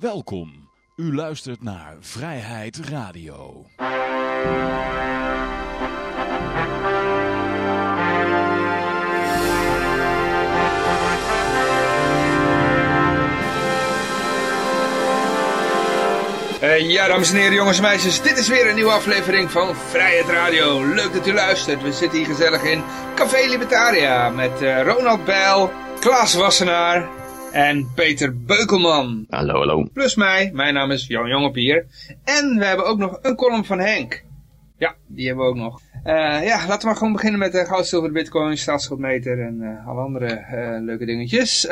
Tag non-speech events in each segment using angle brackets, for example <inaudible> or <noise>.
Welkom. U luistert naar Vrijheid Radio. Ja, dames en heren, jongens en meisjes, dit is weer een nieuwe aflevering van Vrijheid Radio. Leuk dat u luistert. We zitten hier gezellig in Café Libertaria met uh, Ronald Bijl, Klaas Wassenaar en Peter Beukelman. Hallo, hallo. Plus mij, mijn naam is Jan Jongepier. En we hebben ook nog een column van Henk. Ja, die hebben we ook nog. Uh, ja, laten we maar gewoon beginnen met de goud, zilver, bitcoin, staatsschuldmeter en uh, alle andere leuke dingetjes.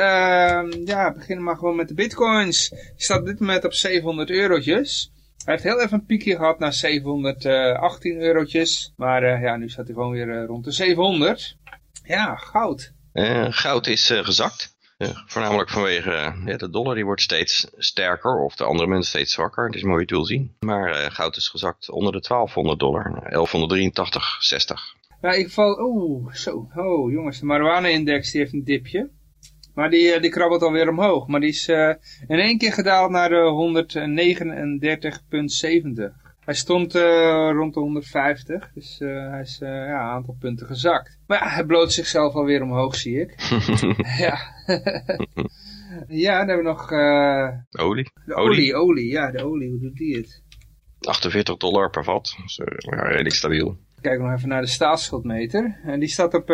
ja, beginnen maar gewoon met de bitcoins. Die staat op dit moment op 700 eurotjes. Hij heeft heel even een piekje gehad naar 718 eurotjes. Maar ja, nu staat hij gewoon weer rond de 700. Ja, goud. goud is gezakt. Voornamelijk vanwege uh, ja, de dollar die wordt steeds sterker of de andere munten steeds zwakker. Dat is mooi te zien. Maar uh, goud is gezakt onder de 1200 dollar, 1183,60. Ja, ik val, oeh, zo, oh jongens, de marijuana-index heeft een dipje. Maar die, uh, die krabbelt alweer omhoog. Maar die is in één keer gedaald naar de 139,70. Hij stond uh, rond de 150, dus uh, hij is uh, ja, een aantal punten gezakt. Maar ja, hij bloot zichzelf alweer omhoog, zie ik. <laughs> ja. <laughs> ja, dan hebben we nog... olie. De olie. olie, ja, de olie, hoe doet die het? 48 dollar per vat, dus ja, redelijk stabiel. Kijken we nog even naar de staatsschuldmeter. En die staat op 467,5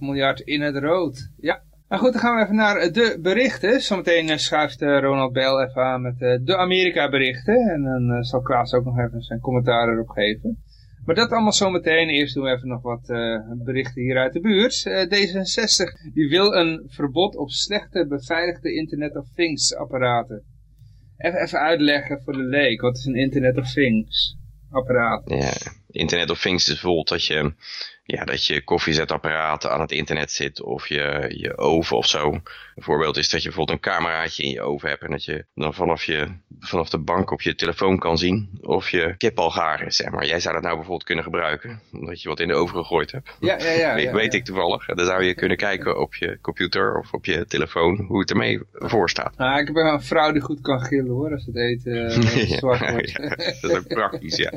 miljard in het rood. Ja, nou goed, dan gaan we even naar de berichten. Zometeen eh, schuift eh, Ronald Bell even aan met eh, de Amerika-berichten. En dan zal Klaas ook nog even zijn commentaar erop geven. Maar dat allemaal zometeen. Eerst doen we even nog wat berichten hier uit de buurt. D66 die wil een verbod op slechte beveiligde Internet of Things apparaten. Even, even uitleggen voor de leek. Wat is een Internet of Things apparaat? Ja, Internet of Things is bijvoorbeeld dat je ja, dat je koffiezetapparaat aan het internet zit of je, je oven of zo. Een voorbeeld is dat je bijvoorbeeld een cameraatje in je oven hebt en dat je dan vanaf, je, vanaf de bank op je telefoon kan zien of je kip al gaar is. Zeg maar. Jij zou dat nou bijvoorbeeld kunnen gebruiken, omdat je wat in de oven gegooid hebt. Ja, ja, ja. <laughs> ik weet ik toevallig. Dan zou je kunnen kijken op je computer of op je telefoon hoe het ermee voor staat. Ah, ik heb een vrouw die goed kan gillen hoor, als het eten <laughs> uh, zwart wordt. <laughs> dat is ook praktisch, ja.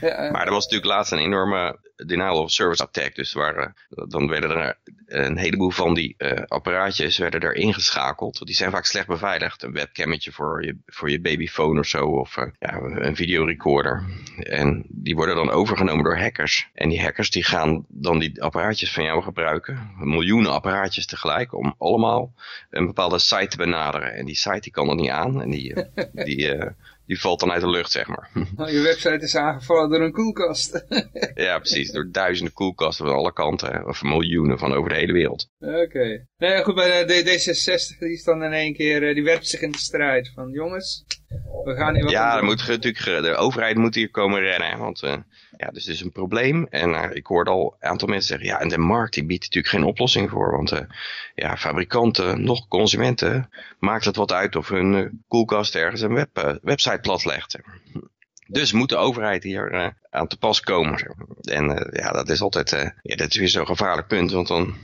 Maar er was natuurlijk laatst een enorme denial of service attack. Dus waar, dan werden er een heleboel van die uh, apparaatjes werden er ingeschakeld. Die zijn vaak slecht beveiligd. Een webcammetje voor je, voor je babyfoon of zo. Of uh, ja, een videorecorder. En die worden dan overgenomen door hackers. En die hackers die gaan dan die apparaatjes van jou gebruiken. Miljoenen apparaatjes tegelijk. Om allemaal een bepaalde site te benaderen. En die site die kan er niet aan. En die, die uh, die valt dan uit de lucht, zeg maar. <laughs> Oh, je website is aangevallen door een koelkast. <laughs> ja, precies. Door duizenden koelkasten van alle kanten. Of miljoenen van over de hele wereld. Oké. Okay. Nee, goed, bij de D66 die is dan in één keer, eh, die werpt zich in de strijd. Van jongens, we gaan hier wat Ja, moet natuurlijk, de overheid moet hier komen rennen. Want uh, ja, dus het is een probleem. En uh, ik hoorde al een aantal mensen zeggen, ja, en de markt die biedt natuurlijk geen oplossing voor. Want uh, ja, fabrikanten, nog consumenten, maakt het wat uit of hun koelkast ergens een web, website platlegt. Dus moet de overheid hier aan te pas komen. En ja, dat is altijd, ja, dat is weer zo'n gevaarlijk punt. Want dan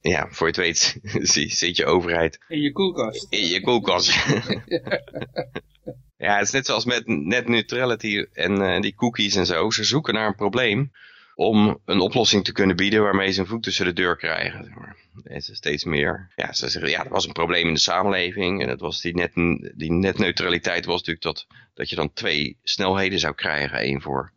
ja, voor je het weet <laughs> zit je overheid... In je koelkast. In je koelkast. <laughs> <laughs> ja, het is net zoals met net neutrality en uh, die cookies en zo. Ze zoeken naar een probleem om een oplossing te kunnen bieden waarmee ze een voet tussen de deur krijgen. Zeg maar. En ze steeds meer. Ja, ze zeggen, ja, er was een probleem in de samenleving. En dat was die, net, die netneutraliteit was natuurlijk dat, dat je dan twee snelheden zou krijgen. Eén voor,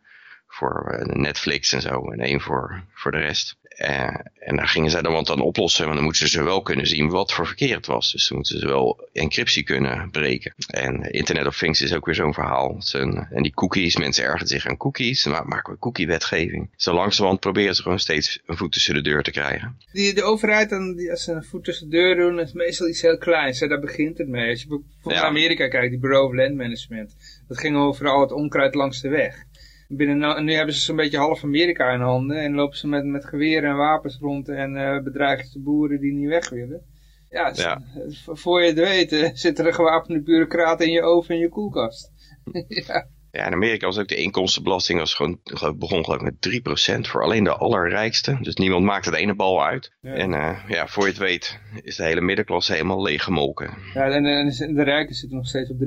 voor eh, Netflix en zo en één voor, voor de rest. Uh, en daar gingen zij dan wat aan oplossen, want dan moeten ze wel kunnen zien wat voor verkeer het was. Dus dan moeten ze wel encryptie kunnen breken. En Internet of Things is ook weer zo'n verhaal. en die cookies, mensen ergeren zich aan cookies, maar maken we cookie-wetgeving. Zo langzamerhand proberen ze gewoon steeds een voet tussen de deur te krijgen. Die, de overheid, dan, die, als ze een voet tussen de deur doen, is meestal iets heel kleins. Hè? Daar begint het mee. Als je bijvoorbeeld naar Amerika kijkt, die Bureau of Land Management. Dat ging over al het onkruid langs de weg binnen, nu hebben ze zo'n beetje half Amerika in handen en lopen ze met, met geweren en wapens rond en uh, bedreigen ze de boeren die niet weg willen. Ja, ja. voor je het weet <laughs> zitten er gewapende bureaucraten in je oven en je koelkast. <laughs> ja. Ja, in Amerika was ook de inkomstenbelasting was gewoon, begon geloof ik met 3% voor alleen de allerrijkste. Dus niemand maakt het ene bal uit. En uh, ja, voor je het weet is de hele middenklasse helemaal leeggemolken. Ja, en, en de rijken zitten nog steeds op 3%.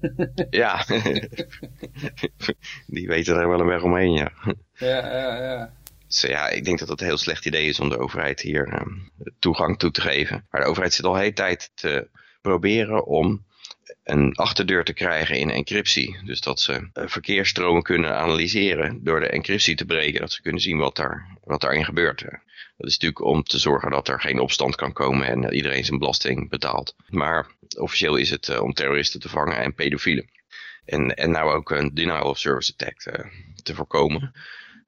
<laughs> ja, <laughs> die weten er wel een weg omheen, ja. Ja, ja, ja. Dus ja, ik denk dat het een heel slecht idee is om de overheid hier uh, toegang toe te geven. Maar de overheid zit al de hele tijd te proberen om een achterdeur te krijgen in encryptie. Dus dat ze eh, verkeersstromen kunnen analyseren door de encryptie te breken. Dat ze kunnen zien wat, daar, wat daarin gebeurt. Dat is natuurlijk om te zorgen dat er geen opstand kan komen en iedereen zijn belasting betaalt. Maar officieel is het om terroristen te vangen en pedofielen. En, en nou ook een denial of service attack te, te voorkomen.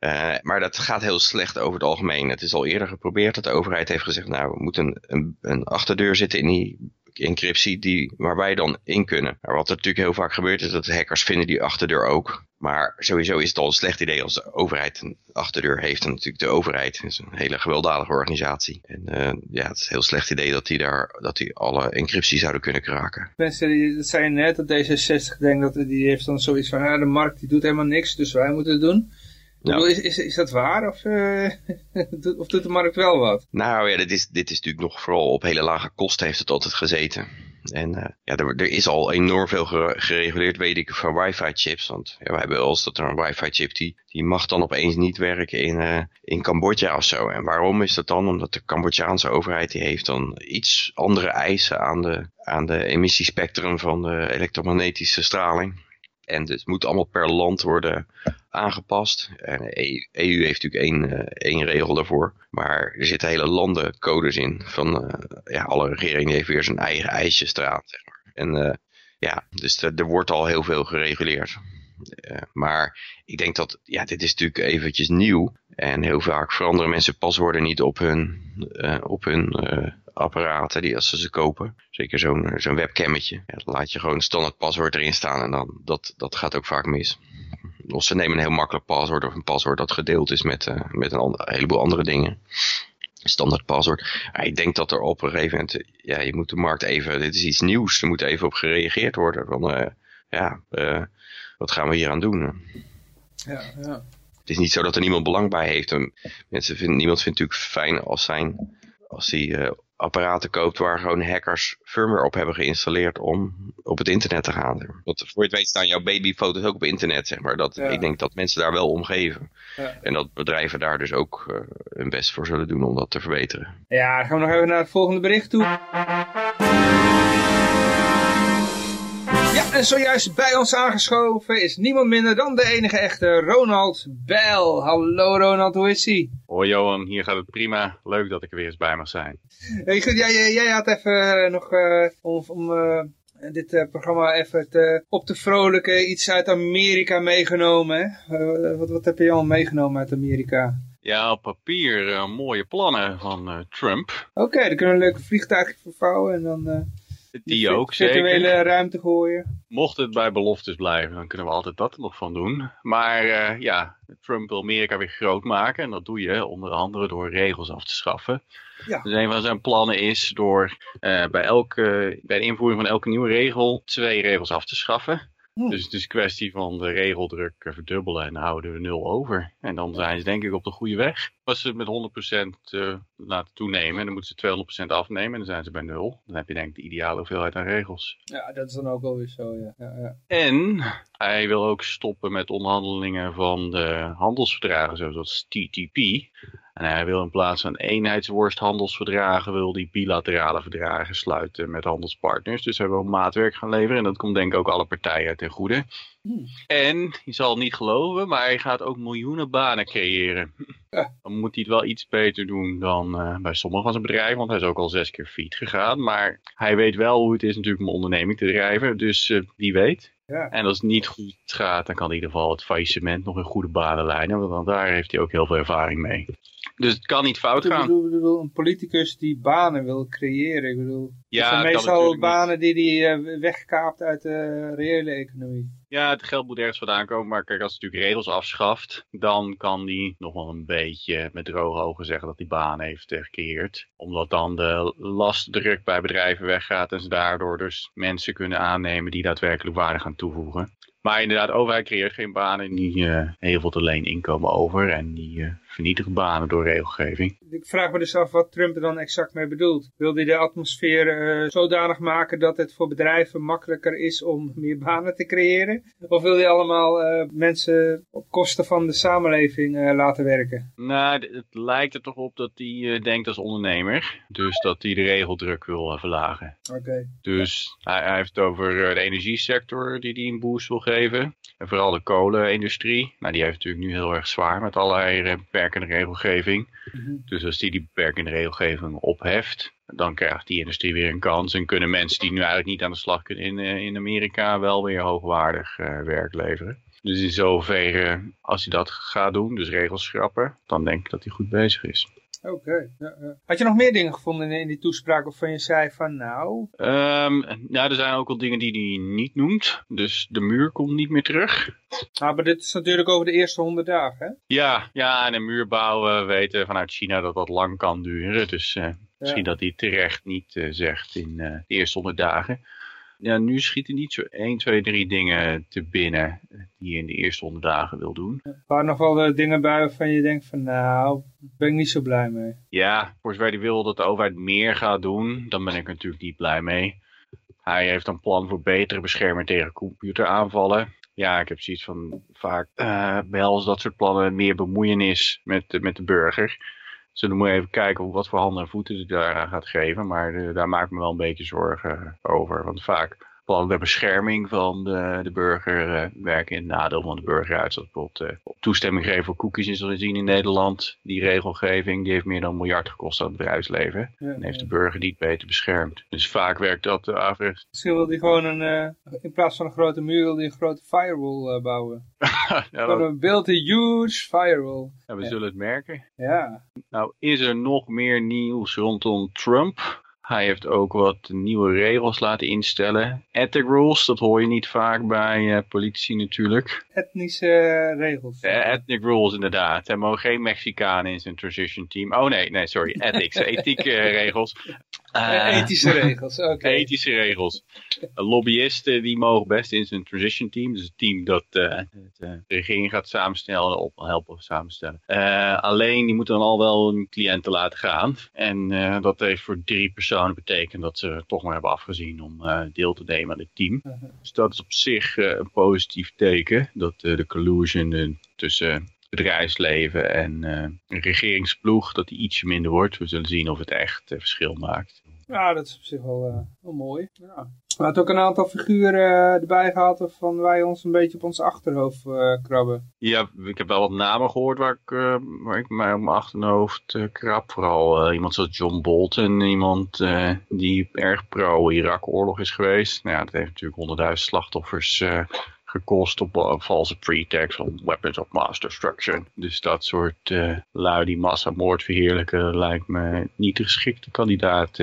Uh, maar dat gaat heel slecht over het algemeen. Het is al eerder geprobeerd dat de overheid heeft gezegd... nou, we moeten een, een achterdeur zitten in die encryptie die, waar wij dan in kunnen. Maar wat er natuurlijk heel vaak gebeurt is dat hackers vinden die achterdeur ook. Maar sowieso is het al een slecht idee als de overheid een achterdeur heeft. En natuurlijk de overheid is een hele gewelddadige organisatie. En uh, ja, het is een heel slecht idee dat die daar dat die alle encryptie zouden kunnen kraken. Mensen die dat zei net dat D66 denkt dat die heeft dan zoiets van ja, de markt die doet helemaal niks, dus wij moeten het doen. Ja. Is, is, is dat waar of, <laughs> uh, of doet de markt wel wat? Nou ja, dit is, dit is natuurlijk nog vooral op hele lage kosten heeft het altijd gezeten. En uh, ja, er, er, is al enorm veel gereguleerd, weet ik, van wifi chips. Want ja, we hebben wel eens dat er een wifi chip die, die mag dan opeens niet werken in, uh, in Cambodja of zo. En waarom is dat dan? Omdat de Cambodjaanse overheid die heeft dan iets andere eisen aan de, aan de emissiespectrum van de elektromagnetische straling. En dus het moet allemaal per land worden aangepast. En de EU heeft natuurlijk één, uh, één regel daarvoor. Maar er zitten hele landencodes in. Van uh, ja, alle regeringen heeft weer zijn eigen ijsjesstraat. Zeg maar. En uh, ja, dus er wordt al heel veel gereguleerd. maar ik denk dat, ja, dit is natuurlijk eventjes nieuw. En heel vaak veranderen mensen paswoorden niet op hun, op hun apparaten die als ze ze kopen. Zeker zo'n zo'n webcammetje. Ja, dan laat je gewoon een standaard paswoord erin staan en dan, dat, dat gaat ook vaak mis. Of ze nemen een heel makkelijk paswoord of een paswoord dat gedeeld is met, uh, met een, ander, heleboel andere dingen. Standaard paswoord. Ja, ik denk dat er op een gegeven moment, ja, je moet de markt even, dit is iets nieuws, er moet even op gereageerd worden. Van, uh, ja, uh, wat gaan we hier aan doen? Ja, ja. Het is niet zo dat er niemand belang bij heeft. Mensen vinden, niemand vindt het natuurlijk fijn als, zijn, als hij apparaten koopt waar gewoon hackers firmware op hebben geïnstalleerd om op het internet te gaan. Want voor je het weet staan jouw babyfoto's ook op internet, zeg maar. Dat, Ik denk dat mensen daar wel om geven. Ja. En dat bedrijven daar dus ook uh, hun best voor zullen doen om dat te verbeteren. Ja, dan gaan we nog even naar het volgende bericht toe. En zojuist bij ons aangeschoven is niemand minder dan de enige echte Ronald Bell. Hallo Ronald, hoe is ie? Hoi Johan, hier gaat het prima. Leuk dat ik er weer eens bij mag zijn. Hey, goed, jij, jij had even uh, nog uh, om, om uh, dit uh, programma even te, op te vrolijken iets uit Amerika meegenomen. Wat, wat heb je al meegenomen uit Amerika? Ja, op papier mooie plannen van Trump. Oké, okay, dan kunnen we een leuke vliegtuigje vervouwen en dan... Die ook, zeker. Virtuele ruimte gooien. Mocht het bij beloftes blijven, dan kunnen we altijd dat er nog van doen. Maar uh, ja, Trump wil Amerika weer groot maken. En dat doe je onder andere door regels af te schaffen. Ja. Dus een van zijn plannen is door uh, bij, elke, bij de invoering van elke nieuwe regel twee regels af te schaffen. Hm. Dus het is een kwestie van de regeldruk verdubbelen en dan houden we nul over. En dan zijn ze denk ik op de goede weg. Als ze het met 100% uh, laten toenemen, dan moeten ze 200% afnemen en dan zijn ze bij nul. Dan heb je denk ik de ideale hoeveelheid aan regels. Ja, dat is dan ook alweer zo, ja. ja, ja. En hij wil ook stoppen met onderhandelingen van de handelsverdragen zoals TTP. En hij wil in plaats van eenheidsworsthandelsverdragen, wil die bilaterale verdragen sluiten met handelspartners. Dus hij wil maatwerk gaan leveren en dat komt denk ik ook alle partijen ten goede. Hmm. En, je zal het niet geloven, maar hij gaat ook miljoenen banen creëren. Dan moet hij het wel iets beter doen dan uh, bij sommige van zijn bedrijven, want hij is ook al zes keer fiet gegaan. Maar hij weet wel hoe het is natuurlijk om een onderneming te drijven, dus uh, wie weet. Ja. En als het niet goed gaat, dan kan in ieder geval het faillissement nog in goede banen leiden, want daar heeft hij ook heel veel ervaring mee. Dus het kan niet fout gaan. Ik bedoel, een politicus die banen wil creëren. Ik bedoel, ja, zijn meestal banen die hij uh, wegkaapt uit de reële economie. Ja, het geld moet ergens vandaan komen. Maar kijk, als hij natuurlijk regels afschaft, dan kan hij nog wel een beetje met droge ogen zeggen dat hij banen heeft gecreëerd. Omdat dan de lastdruk bij bedrijven weggaat en ze daardoor dus mensen kunnen aannemen die daadwerkelijk waarde gaan toevoegen. Maar inderdaad, de overheid creëert geen banen. Die uh, hevelt alleen inkomen over. En die uh, vernietigt banen door regelgeving. Ik vraag me dus af wat Trump er dan exact mee bedoelt. Wil hij de atmosfeer uh, zodanig maken dat het voor bedrijven makkelijker is om meer banen te creëren? Of wil hij allemaal mensen op kosten van de samenleving laten werken? Nou, het lijkt er toch op dat hij denkt als ondernemer. Dus dat hij de regeldruk wil verlagen. Oké. Okay. Dus hij, hij, heeft het over de energiesector die hij een boost wil geven. En vooral de kolenindustrie. Nou, die heeft natuurlijk nu heel erg zwaar met allerlei beperkende regelgeving. Mm -hmm. Dus als die die beperkende regelgeving opheft, dan krijgt die industrie weer een kans. En kunnen mensen die nu eigenlijk niet aan de slag kunnen in, in Amerika wel weer hoogwaardig uh, werk leveren. Dus in zoverre, als hij dat gaat doen, dus regels schrappen, dan denk ik dat hij goed bezig is. Oké. Okay. Ja, ja. Had je nog meer dingen gevonden in die toespraak waarvan je zei van nou... Um, nou, er zijn ook wel dingen die hij niet noemt. Dus de muur komt niet meer terug. Ah, maar dit is natuurlijk over de eerste honderd dagen, hè? Ja, ja en een muur bouwen weten vanuit China dat dat lang kan duren. Dus uh, misschien dat hij terecht niet uh, zegt in uh, de eerste honderd dagen. Ja, nu schieten niet zo 1, 2, 3 dingen te binnen die je in de eerste honderd dagen wil doen. Er waren nog wel dingen bij waarvan je denkt van nou, ben ik niet zo blij mee. Ja, voor zover hij wil dat de overheid meer gaat doen, dan ben ik natuurlijk niet blij mee. Hij heeft een plan voor betere bescherming tegen computeraanvallen. Ja, ik heb zoiets van vaak uh, behelzen dat soort plannen meer bemoeienis met, met de burger. Dus dan moet je even kijken wat voor handen en voeten het daar gaat geven. Maar uh, daar maak ik me wel een beetje zorgen over. Want vaak plannen de bescherming van de, de burger uh, werken in het nadeel van de burger uit. Zoals bijvoorbeeld uh, toestemming geven voor cookies is al zien in Nederland. Die regelgeving die heeft meer dan een miljard gekost aan het bedrijfsleven. Ja, en heeft de burger niet beter beschermd. Dus vaak werkt dat uh, averechts. Misschien wil hij gewoon een, in plaats van een grote muur, wil hij een grote firewall bouwen. <laughs> ja, dat... een build a huge firewall. Ja, we zullen het merken. Ja. Nou, is er nog meer nieuws rondom Trump? Hij heeft ook wat nieuwe regels laten instellen. Ethic rules, dat hoor je niet vaak bij uh, politici natuurlijk. Etnische uh, regels. Uh, ethnic rules inderdaad. Er mogen geen Mexicanen in zijn transition team. Oh nee, nee sorry. <laughs> Ethics, ethieke regels. Ethische regels, oké. Okay. <laughs> Ethische regels. Lobbyisten die mogen best in zijn transition team. Dus het team dat de regering gaat samenstellen, op helpen samenstellen. alleen die moeten dan al wel hun cliënten laten gaan. En dat heeft voor drie personen betekent dat ze toch maar hebben afgezien om uh, deel te nemen aan het team. Uh -huh. Dus dat is op zich uh, een positief teken. Dat de collusion tussen bedrijfsleven en een regeringsploeg, dat die ietsje minder wordt. We zullen zien of het echt verschil maakt. Ja, dat is op zich wel, wel mooi. Ja. We hadden ook een aantal figuren erbij gehad waarvan wij ons een beetje op ons achterhoofd uh, krabben. Ja, ik heb wel wat namen gehoord waar ik, waar ik mij op mijn achterhoofd uh, krab. Vooral iemand zoals John Bolton, iemand die erg pro-Irak-oorlog is geweest. Nou ja, dat heeft natuurlijk honderdduizend slachtoffers gekost op een valse pretext van weapons of mass destruction. Dus dat soort uh, lui die massamoord verheerlijken lijkt me niet de geschikte kandidaat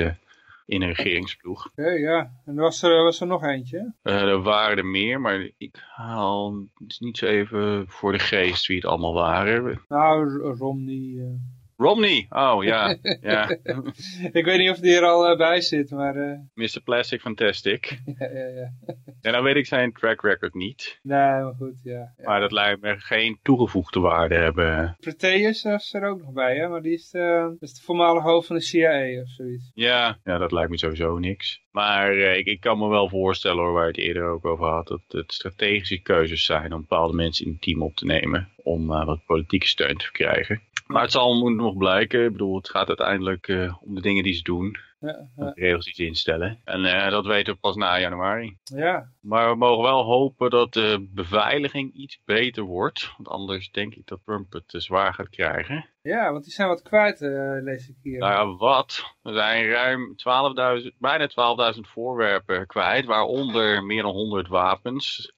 in een regeringsploeg. Ja, ja. en was er, was er nog eentje? Uh, er waren er meer, maar ik haal het is niet zo even voor de geest wie het allemaal waren. Nou, Romney... Romney, oh ja. <laughs> ja. ik weet niet of die er al uh, bij zit, maar... Uh... Mr. Plastic Fantastic. <laughs> ja, ja, ja. en dan weet ik zijn track record niet. Nee, maar goed, ja. ja. Maar dat lijkt me geen toegevoegde waarde hebben. Proteus was er ook nog bij, hè? Maar die is de, is de voormalige hoofd van de CIA of zoiets. Ja, ja dat lijkt me sowieso niks. Maar uh, ik, ik, kan me wel voorstellen, hoor, waar je het eerder ook over had, dat het strategische keuzes zijn om bepaalde mensen in het team op te nemen. Om uh, wat politieke steun te krijgen. Maar het zal nog blijken. Ik bedoel, het gaat uiteindelijk uh, om de dingen die ze doen. Ja, regels die ze instellen. En uh, dat weten we pas na januari. Ja. Maar we mogen wel hopen dat de beveiliging iets beter wordt. Want anders denk ik dat Trump het te zwaar gaat krijgen. Ja, want die zijn wat kwijt, uh, lees ik hier. Nou ja, wat? Er zijn ruim 12.000, bijna 12.000 voorwerpen kwijt. Waaronder meer dan 100 wapens.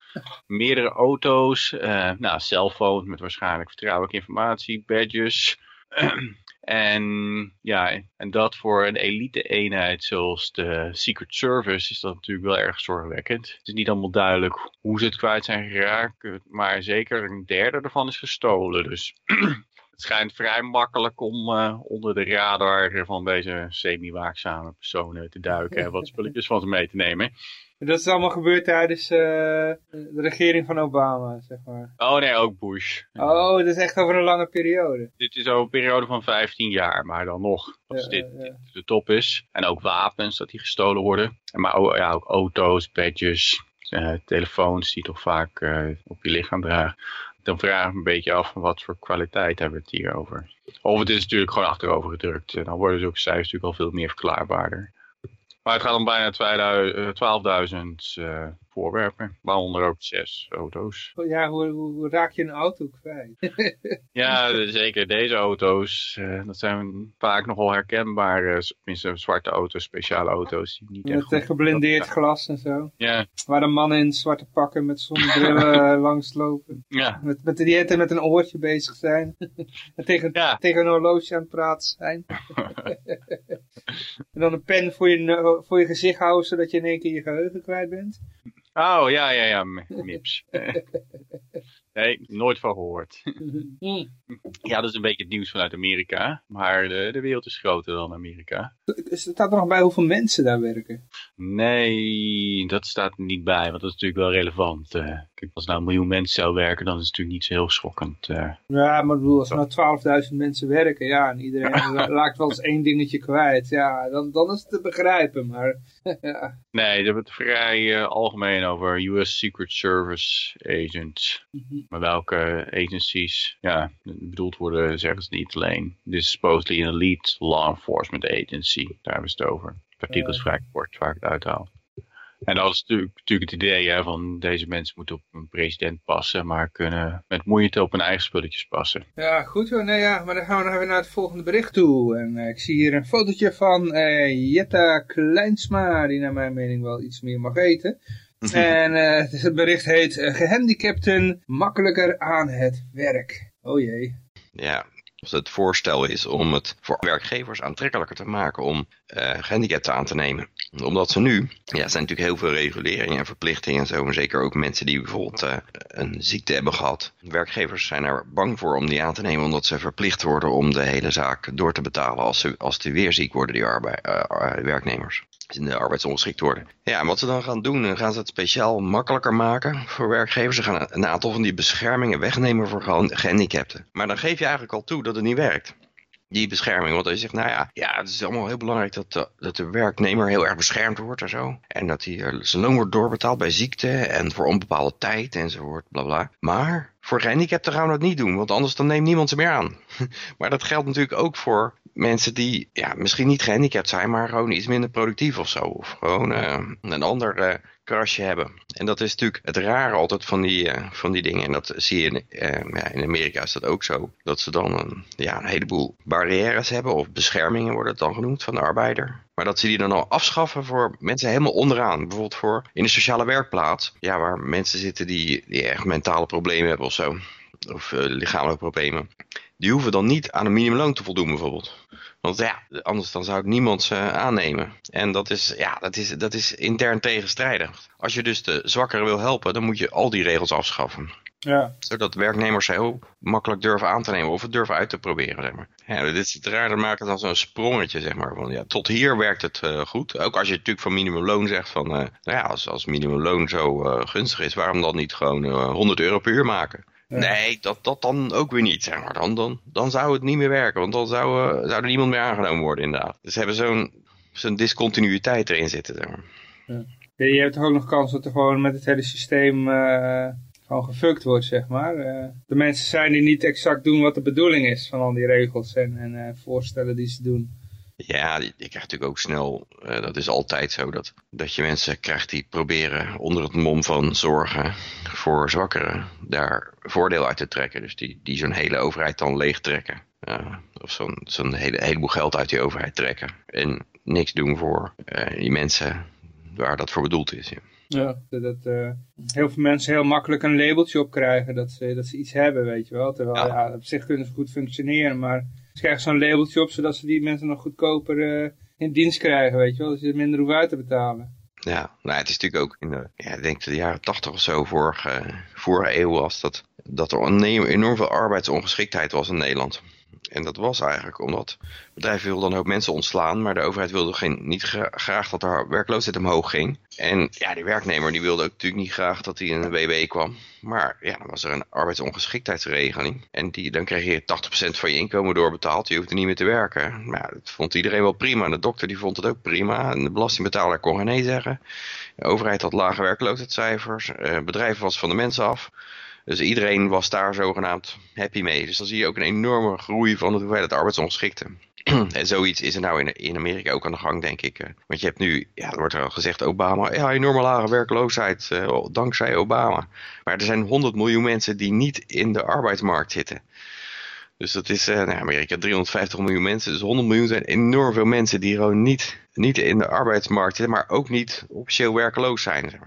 Meerdere auto's. Uh, nou, cellphones met waarschijnlijk vertrouwelijke informatie. Badges. <clears throat> En ja, en dat voor een elite eenheid zoals de Secret Service is dat natuurlijk wel erg zorgwekkend. Het is niet allemaal duidelijk hoe ze het kwijt zijn geraakt, maar zeker een derde ervan is gestolen. Dus <clears throat> het schijnt vrij makkelijk om uh, onder de radar van deze semi-waakzame personen te duiken en wat spulletjes van ze mee te nemen. Dat is allemaal gebeurd tijdens uh, de regering van Obama, zeg maar. Oh nee, ook Bush. Oh, dat is echt over een lange periode. Dit is over een periode van 15 jaar, maar dan nog. Als ja, dit, ja. de top is. En ook wapens, dat die gestolen worden. Maar ook, ja, ook auto's, badges, uh, telefoons die toch vaak uh, op je lichaam dragen. Dan vraag ik me een beetje af van wat voor kwaliteit hebben we het hier over. Of het is natuurlijk gewoon achterover gedrukt. Dan worden dus ook cijfers natuurlijk al veel meer verklaarbaarder. Maar het gaat om bijna 12.000 uh, voorwerpen, waaronder ook zes auto's. Ja, hoe, hoe raak je een auto kwijt? <laughs> ja, zeker deze auto's. Uh, dat zijn vaak nogal herkenbare, tenminste zwarte auto's, speciale auto's. Die niet met echt geblindeerd glas en zo. Ja. Waar de mannen in zwarte pakken met zonnebrillen <laughs> langslopen. Ja. Met, met die eten met een oortje bezig zijn. <laughs> en tegen, ja. tegen een horloge aan het praten zijn. en dan een pen voor je, voor je gezicht houden, zodat je in één keer je geheugen kwijt bent. Oh, ja, ja, ja, <laughs> Mips. <laughs> nee, nooit van gehoord. <laughs> ja, dat is een beetje het nieuws vanuit Amerika. Maar de, de wereld is groter dan Amerika. Staat er nog bij hoeveel mensen daar werken? Nee, dat staat er niet bij, want dat is natuurlijk wel relevant. Uh, kijk, als nou een miljoen mensen zou werken, dan is het natuurlijk niet zo heel schokkend. Uh. Ja, maar ik bedoel, als er nou 12.000 mensen werken, ja, en iedereen raakt wel eens één dingetje kwijt, ja, dan, dan is het te begrijpen, maar... ja. <laughs> Nee, dat wordt vrij uh, algemeen over US Secret Service agents. Mm -hmm. Maar welke agencies ja, bedoeld worden, zeggen ze niet alleen. This is supposedly an elite law enforcement agency. Daar hebben ze het over. Het artikel is vrij kort waar ik het uithaal. En dat is natuurlijk, natuurlijk het idee hè, van deze mensen moeten op een president passen, maar kunnen met moeite op hun eigen spulletjes passen. Ja, goed hoor. Nee, ja, maar dan gaan we nog even naar het volgende bericht toe. En uh, ik zie hier een fotootje van uh, Jetta Kleinsma, die naar mijn mening wel iets meer mag eten. <laughs> en uh, het bericht heet Gehandicapten makkelijker aan het werk. Oh jee. Ja, het voorstel is om het voor werkgevers aantrekkelijker te maken om uh, gehandicapten aan te nemen. Omdat ze nu, ja, er zijn natuurlijk heel veel reguleringen en verplichtingen en zo, maar zeker ook mensen die bijvoorbeeld uh, een ziekte hebben gehad. Werkgevers zijn er bang voor om die aan te nemen, omdat ze verplicht worden om de hele zaak door te betalen als ze, als die weer ziek worden, die arbeid, uh, werknemers in de arbeidsongeschikt worden. Ja, en wat ze dan gaan doen, dan gaan ze het speciaal makkelijker maken voor werkgevers. Ze gaan een aantal van die beschermingen wegnemen voor gehandicapten. Maar dan geef je eigenlijk al toe dat het niet werkt. Die bescherming, want als je zegt, nou ja, ja, het is allemaal heel belangrijk dat de, dat de werknemer heel erg beschermd wordt en zo. En dat hij zijn loon wordt doorbetaald bij ziekte en voor onbepaalde tijd enzovoort, bla bla. Maar voor gehandicapten gaan we dat niet doen, want anders dan neemt niemand ze meer aan. <laughs> maar dat geldt natuurlijk ook voor mensen die ja, misschien niet gehandicapt zijn, maar gewoon iets minder productief of zo. Of gewoon uh, een ander krasje hebben. En dat is natuurlijk het rare altijd van die, uh, van die dingen. En dat zie je in, ja, in Amerika is dat ook zo. Dat ze dan een, ja, een heleboel barrières hebben, of beschermingen worden het dan genoemd van de arbeider. Maar dat ze die dan al afschaffen voor mensen helemaal onderaan. Bijvoorbeeld voor in de sociale werkplaats. Ja, waar mensen zitten die, die echt mentale problemen hebben of zo. Of uh, lichamelijke problemen. Die hoeven dan niet aan een minimumloon te voldoen bijvoorbeeld. Want ja, anders dan zou ik niemand ze aannemen. En dat is, ja, dat is, dat is intern tegenstrijdig. Als je dus de zwakkeren wil helpen, dan moet je al die regels afschaffen. Ja. Zodat werknemers heel makkelijk durven aan te nemen of het durven uit te proberen. Zeg maar. ja, dit is het raar, maken dan zo'n sprongetje. Zeg maar. Van, ja, tot hier werkt het uh, goed. Ook als je natuurlijk van minimumloon zegt van, uh, nou ja, als, als minimumloon zo uh, gunstig is, waarom dan niet gewoon 100 euro per uur maken? Nee, dat, dat dan ook weer niet. Zeg maar. dan, dan, dan zou het niet meer werken, want dan zou, zou er niemand meer aangenomen worden inderdaad. Dus ze hebben zo'n zo'n discontinuïteit erin zitten. Zeg maar. ja. Je hebt toch ook nog kans dat er gewoon met het hele systeem gewoon gefukt wordt, zeg maar. Uh, de mensen zijn die niet exact doen wat de bedoeling is van al die regels en, en uh, voorstellen die ze doen. Ja, je krijgt natuurlijk ook snel, uh, dat is altijd zo, dat, dat je mensen krijgt die proberen onder het mom van zorgen voor zwakkeren, daar voordeel uit te trekken. Dus die, die zo'n hele overheid dan leegtrekken. of zo'n zo'n hele, heleboel geld uit die overheid trekken. En niks doen voor die mensen waar dat voor bedoeld is. Ja. Ja, dat uh, heel veel mensen heel makkelijk een labeltje op krijgen dat ze, dat ze iets hebben, weet je wel. Terwijl, ja. ja op zich kunnen ze goed functioneren, maar ze krijgen zo'n labeltje op zodat ze die mensen nog goedkoper uh, in dienst krijgen, weet je wel. Dat ze minder hoeven uit te betalen. Ja, nou, het is natuurlijk ook in de, ja, ik denk de jaren tachtig of zo, vorige, vorige eeuw was dat, dat er enorm veel arbeidsongeschiktheid was in Nederland. En dat was eigenlijk omdat bedrijven wilden een hoop mensen ontslaan, maar de overheid wilde geen, niet graag dat er werkloosheid omhoog ging. En ja, die werknemer die wilde ook natuurlijk niet graag dat hij in een WW kwam. Maar ja, dan was er een arbeidsongeschiktheidsregeling. En die, dan kreeg je 80% van je inkomen doorbetaald. Je hoefde niet meer te werken. Maar ja, dat vond iedereen wel prima. De dokter die vond het ook prima. En de belastingbetaler kon geen nee zeggen. De overheid had lage werkloosheidscijfers. Uh, bedrijf was van de mensen af. Dus iedereen was daar zogenaamd happy mee. Dus dan zie je ook een enorme groei van de hoeveelheid arbeidsongeschikten. <clears throat> en zoiets is er nou in, in Amerika ook aan de gang, denk ik. Want je hebt nu, ja, er wordt er al gezegd, Obama, ja, enorme lage werkloosheid, uh, dankzij Obama. Maar er zijn 100 miljoen mensen die niet in de arbeidsmarkt zitten. Dus dat is, uh, nou, Amerika 350 miljoen mensen, dus 100 miljoen zijn enorm veel mensen die gewoon niet, niet in de arbeidsmarkt zitten, maar ook niet officieel werkloos zijn. Zeg.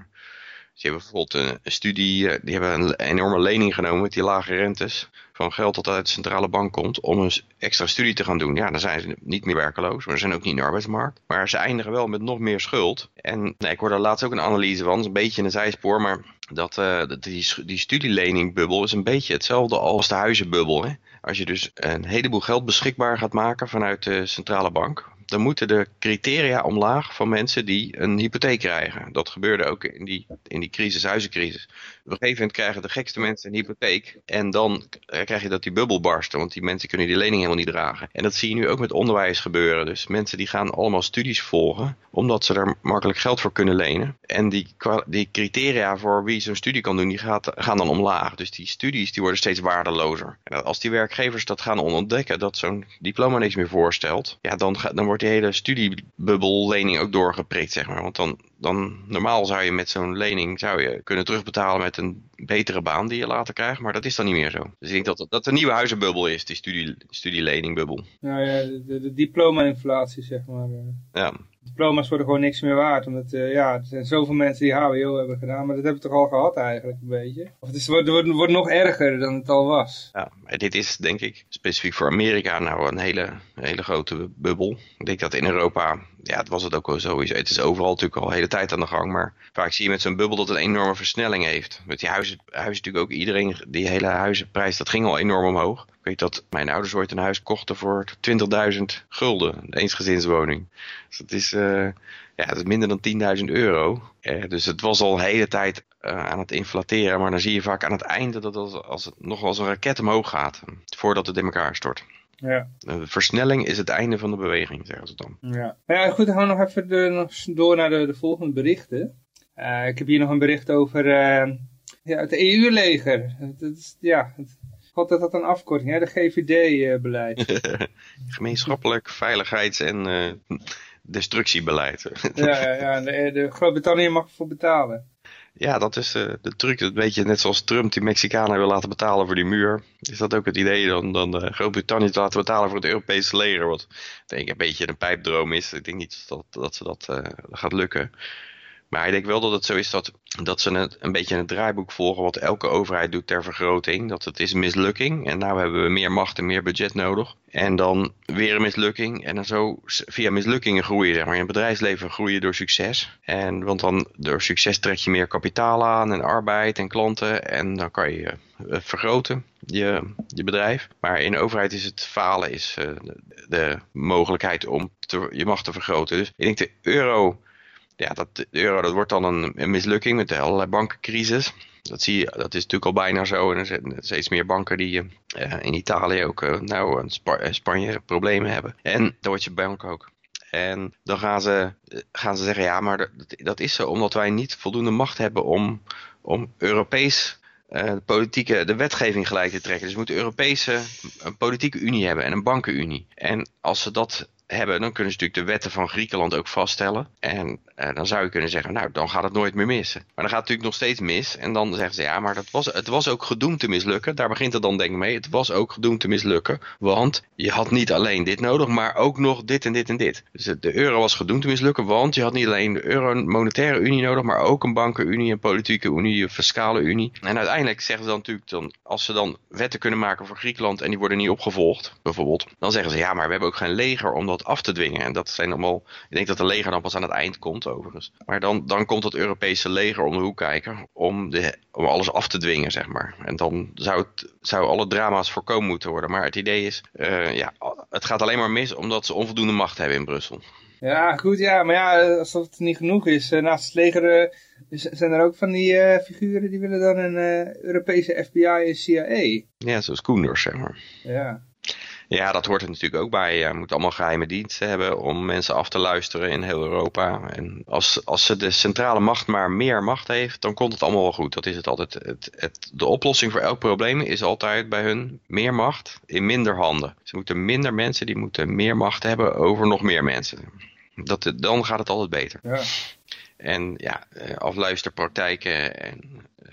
Dus hebben bijvoorbeeld een, studie, eh, die hebben een enorme lening genomen met die lage rentes van geld dat uit de centrale bank komt om een extra studie te gaan doen. Ja, dan zijn ze niet meer werkeloos, maar ze zijn ook niet in de arbeidsmarkt. Maar ze eindigen wel met nog meer schuld. En nee, ik hoorde laatst ook een analyse van, een beetje een zijspoor, maar dat, uh, die, die is een beetje hetzelfde als de huizenbubbel. Hè? Als je dus een heleboel geld beschikbaar gaat maken vanuit de centrale bank, dan moeten de criteria omlaag van mensen die een hypotheek krijgen. Dat gebeurde ook in die, in die crisis, huizencrisis. Op een gegeven moment krijgen de gekste mensen een hypotheek. En dan krijg je dat die bubbel barsten. Want die mensen kunnen die lening helemaal niet dragen. En dat zie je nu ook met onderwijs gebeuren. Dus mensen die gaan allemaal studies volgen. Omdat ze daar makkelijk geld voor kunnen lenen. En die, die criteria voor wie zo'n studie kan doen, die gaat, gaan dan omlaag. Dus die studies die worden steeds waardelozer. En als die werkgevers dat gaan ontdekken, dat zo'n diploma niks meer voorstelt. Ja, dan, dan wordt die hele studiebubbellening ook doorgeprikt, zeg maar. Want dan, dan normaal zou je met zo'n lening zou je kunnen terugbetalen met een betere baan die je later krijgt. Maar dat is dan niet meer zo. Dus ik denk dat dat een nieuwe huizenbubbel is, die studie, studieleeningbubbel. Nou ja, de, de diploma-inflatie, zeg maar. Eh. Ja. Diploma's worden gewoon niks meer waard. Omdat uh, ja, er zijn zoveel mensen die HBO hebben gedaan. Maar dat hebben we toch al gehad eigenlijk een beetje. Of het, is, wordt, wordt, wordt nog erger dan het al was. Ja, maar dit is denk ik specifiek voor Amerika nou een hele, hele grote bubbel. Ik denk dat in Europa ja, het was het ook wel sowieso. Het is overal natuurlijk al de hele tijd aan de gang. Maar vaak zie je met zo'n bubbel dat het een enorme versnelling heeft. Met die huizen, huizen natuurlijk ook iedereen, die hele huizenprijs, dat ging al enorm omhoog. Weet dat mijn ouders ooit een huis kochten voor 20.000 gulden. Een eensgezinswoning. Dus dat is, uh, ja, dat is minder dan 10.000 euro. Uh, dus het was al de hele tijd uh, aan het inflateren. Maar dan zie je vaak aan het einde dat het als het nog als een raket omhoog gaat. Voordat het in elkaar stort. Ja. De versnelling is het einde van de beweging, zeggen ze dan. Ja, ja goed, dan gaan we nog even de, door naar de, de volgende berichten. Uh, ik heb hier nog een bericht over uh, ja, het EU-leger. Ja, het, God, dat had een afkorting, hè? de GVD-beleid. <laughs> Gemeenschappelijk veiligheids- en uh, destructiebeleid. ja, ja, ja, de, de Groot-Brittannië mag ervoor betalen. Ja, dat is de, eh, de truc. Een beetje net zoals Trump die Mexicanen wil laten betalen voor die muur. Is dat ook het idee dan, dan uh, Groot-Brittannië te laten betalen voor het Europese leger? Wat denk ik een beetje een pijpdroom is. Ik denk niet dat, dat ze dat uh, gaat lukken. Maar ik denk wel dat het zo is dat, dat ze een, een beetje het draaiboek volgen wat elke overheid doet ter vergroting. Dat het is mislukking en nou hebben we meer macht en meer budget nodig. En dan weer een mislukking en dan zo via mislukkingen groeien. Zeg maar. In het bedrijfsleven groeien door succes. En, want dan door succes trek je meer kapitaal aan en arbeid en klanten. En dan kan je uh, vergroten, je, je bedrijf. Maar in de overheid is het falen is, uh, de, de, mogelijkheid om te, je macht te vergroten. Dus ik denk de euro ja, dat, de euro dat wordt dan een, een mislukking met de allerlei bankencrisis. Dat, zie je, dat is natuurlijk al bijna zo. En er zijn steeds meer banken die uh, in Italië ook, uh, nou, in Sp Spanje problemen hebben. En Deutsche Bank ook. En dan gaan ze, gaan ze zeggen, ja, maar dat, dat is zo omdat wij niet voldoende macht hebben om, om Europees uh, politieke, de wetgeving gelijk te trekken. Dus we moeten Europese een politieke unie hebben en een bankenunie. En als ze dat hebben, dan kunnen ze natuurlijk de wetten van Griekenland ook vaststellen. En uh, dan zou je kunnen zeggen, nou, dan gaat het nooit meer missen. Maar dan gaat het natuurlijk nog steeds mis. En dan zeggen ze, ja, maar dat was, het was ook gedoemd te mislukken. Daar begint het dan denk ik mee. Het was ook gedoemd te mislukken. Want je had niet alleen dit nodig, maar ook nog dit en dit en dit. Dus de euro was gedoemd te mislukken, want je had niet alleen de euro monetaire unie nodig, maar ook een bankenunie, een politieke unie, een fiscale unie. En uiteindelijk zeggen ze dan natuurlijk, dan, als ze dan wetten kunnen maken voor Griekenland en die worden niet opgevolgd, bijvoorbeeld. Dan zeggen ze, ja, maar we hebben ook geen leger om dat af te dwingen. En dat zijn allemaal, ik denk dat de leger dan pas aan het eind komt overigens. Maar dan, dan komt het Europese leger om de hoek kijken om, de, om alles af te dwingen, zeg maar. En dan zou, het, zou alle drama's voorkomen moeten worden. Maar het idee is, uh, ja, het gaat alleen maar mis omdat ze onvoldoende macht hebben in Brussel. Ja, goed, ja, maar ja, als dat niet genoeg is, naast het leger zijn er ook van die uh, figuren die willen dan een uh, Europese FBI en CIA. Ja, zoals Koenders, zeg maar. Ja. Ja, dat hoort er natuurlijk ook bij. Je moet allemaal geheime diensten hebben om mensen af te luisteren in heel Europa. En als, als ze de centrale macht maar meer macht heeft, dan komt het allemaal wel goed. Dat is het altijd. Het, het, de oplossing voor elk probleem is altijd bij hun meer macht in minder handen. Ze moeten minder mensen, die moeten meer macht hebben over nog meer mensen. Dat, dan gaat het altijd beter. Ja. En ja, eh, afluisterpraktijken en uh,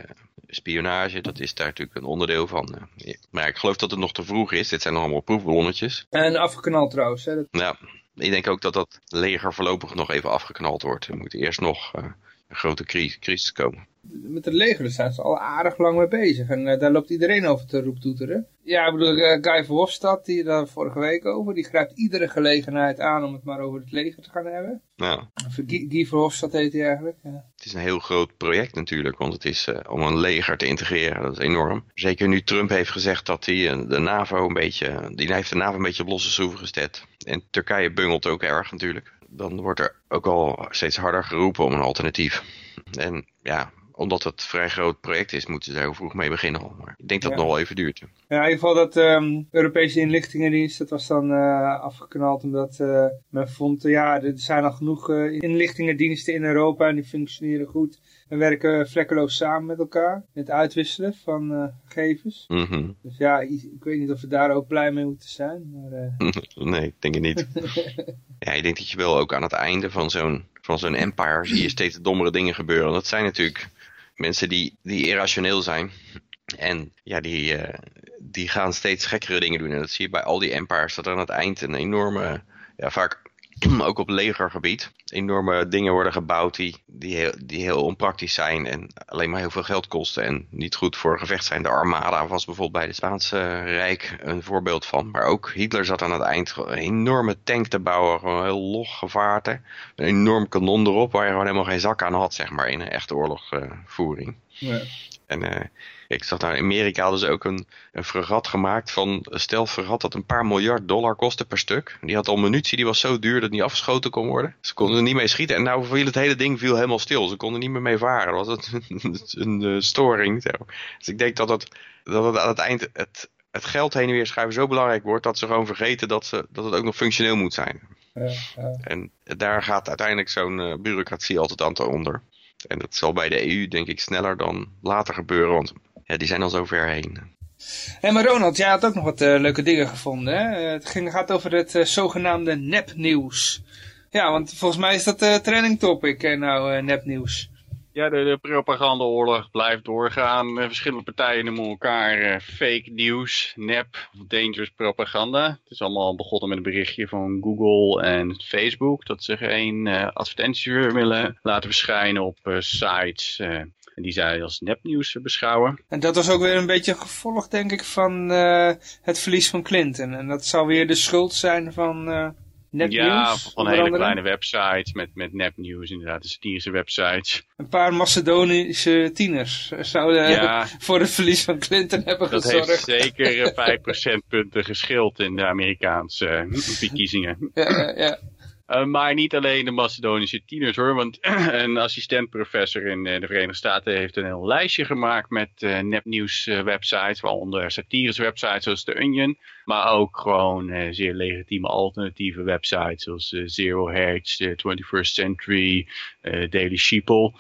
spionage, dat is daar natuurlijk een onderdeel van. Maar ik geloof dat het nog te vroeg is. Dit zijn nog allemaal proefballonnetjes. En afgeknald trouwens. Hè? Ja, ik denk ook dat dat leger voorlopig nog even afgeknald wordt. Er moet eerst nog uh, een grote crisis komen met het leger daar zijn ze al aardig lang mee bezig. En uh, daar loopt iedereen over te roeptoeteren. Ja, ik bedoel, uh, Guy Verhofstadt, die daar vorige week over, die grijpt iedere gelegenheid aan om het maar over het leger te gaan hebben. Ja. Guy, Guy Verhofstadt heet hij eigenlijk. Ja. Het is een heel groot project natuurlijk, want het is uh, om een leger te integreren, dat is enorm. Zeker nu Trump heeft gezegd dat hij de NAVO een beetje, die heeft de NAVO een beetje op losse schroeven gezet. En Turkije bungelt ook erg natuurlijk. Dan wordt er ook al steeds harder geroepen om een alternatief. En ja, omdat het een vrij groot project is, moeten ze daar heel vroeg mee beginnen al. Maar ik denk dat het nog wel even duurt. Ja, in ieder geval dat um, Europese inlichtingendienst, dat was dan uh, afgeknald omdat uh, men vond, ja, er zijn al genoeg uh, inlichtingendiensten in Europa en die functioneren goed. En werken vlekkeloos samen met elkaar. Het uitwisselen van gegevens. Mm -hmm. Dus ja, ik weet niet of we daar ook blij mee moeten zijn. Maar, <laughs> nee, ik denk het niet. <laughs> ja, ik denk dat je wel ook aan het einde van zo'n van zo'n empire zie je steeds dommere dingen gebeuren. Dat zijn natuurlijk mensen die, die irrationeel zijn. En ja, die, uh, die gaan steeds gekkere dingen doen. En dat zie je bij al die empires, dat er aan het eind een enorme, ja, vaak <clears throat> ook op legergebied, enorme dingen worden gebouwd die, die, heel, die heel onpraktisch zijn en alleen maar heel veel geld kosten en niet goed voor gevecht zijn. De Armada was bijvoorbeeld bij het Spaanse Rijk een voorbeeld van. Maar ook Hitler zat aan het eind een enorme tank te bouwen, gewoon heel log gevaarte. Een enorm kanon erop waar je gewoon helemaal geen zak aan had, zeg maar, in een echte oorlogsvoering. Ja. En uh, ik zag daar in Amerika hadden ze ook een, een fregat gemaakt van een stel fregat dat een paar miljard dollar kostte per stuk. Die had al munitie, die was zo duur dat het niet afgeschoten kon worden. Ze konden er niet mee schieten. En nou viel het hele ding viel helemaal stil. Ze konden niet meer mee varen. Dat was een, <laughs> een, een storing. Zo. Dus ik denk dat het, dat het aan het eind het, het geld heen en weer schuiven zo belangrijk wordt dat ze gewoon vergeten dat, ze, dat het ook nog functioneel moet zijn. Ja, ja. En daar gaat uiteindelijk zo'n uh, bureaucratie altijd aan te onder. En dat zal bij de EU denk ik sneller dan later gebeuren, want ja, die zijn al zo ver heen. Hé, maar Ronald, jij had ook nog wat uh, leuke dingen gevonden, hè? het ging, gaat over het uh, zogenaamde nepnieuws. Ja, want volgens mij is dat uh, trending topic, nou, nepnieuws. Ja, de, de propagandaoorlog blijft doorgaan. verschillende partijen noemen elkaar fake nieuws, nep, dangerous propaganda. Het is allemaal begonnen met een berichtje van Google en Facebook... dat ze geen advertenties willen laten verschijnen op sites en die zij als nepnieuws beschouwen. En dat was ook weer een beetje een gevolg, denk ik, van uh, het verlies van Clinton. En dat zou weer de schuld zijn van uh, nepnieuws? Ja, van hele andere. kleine websites met, met nepnieuws, inderdaad, de satirische websites. Een paar Macedonische tieners zouden ja, <laughs> voor het verlies van Clinton hebben dat gezorgd. Dat heeft zeker 5 procentpunten geschild in de Amerikaanse verkiezingen. Ja, ja. Uh, maar niet alleen de Macedonische tieners hoor, want <clears throat> een assistentprofessor in uh, de Verenigde Staten heeft een heel lijstje gemaakt met uh, nepnieuws websites, waaronder satirische websites zoals The Onion, maar ook gewoon zeer legitieme alternatieve websites zoals Zero Hedge, 21st Century, Daily Sheeple,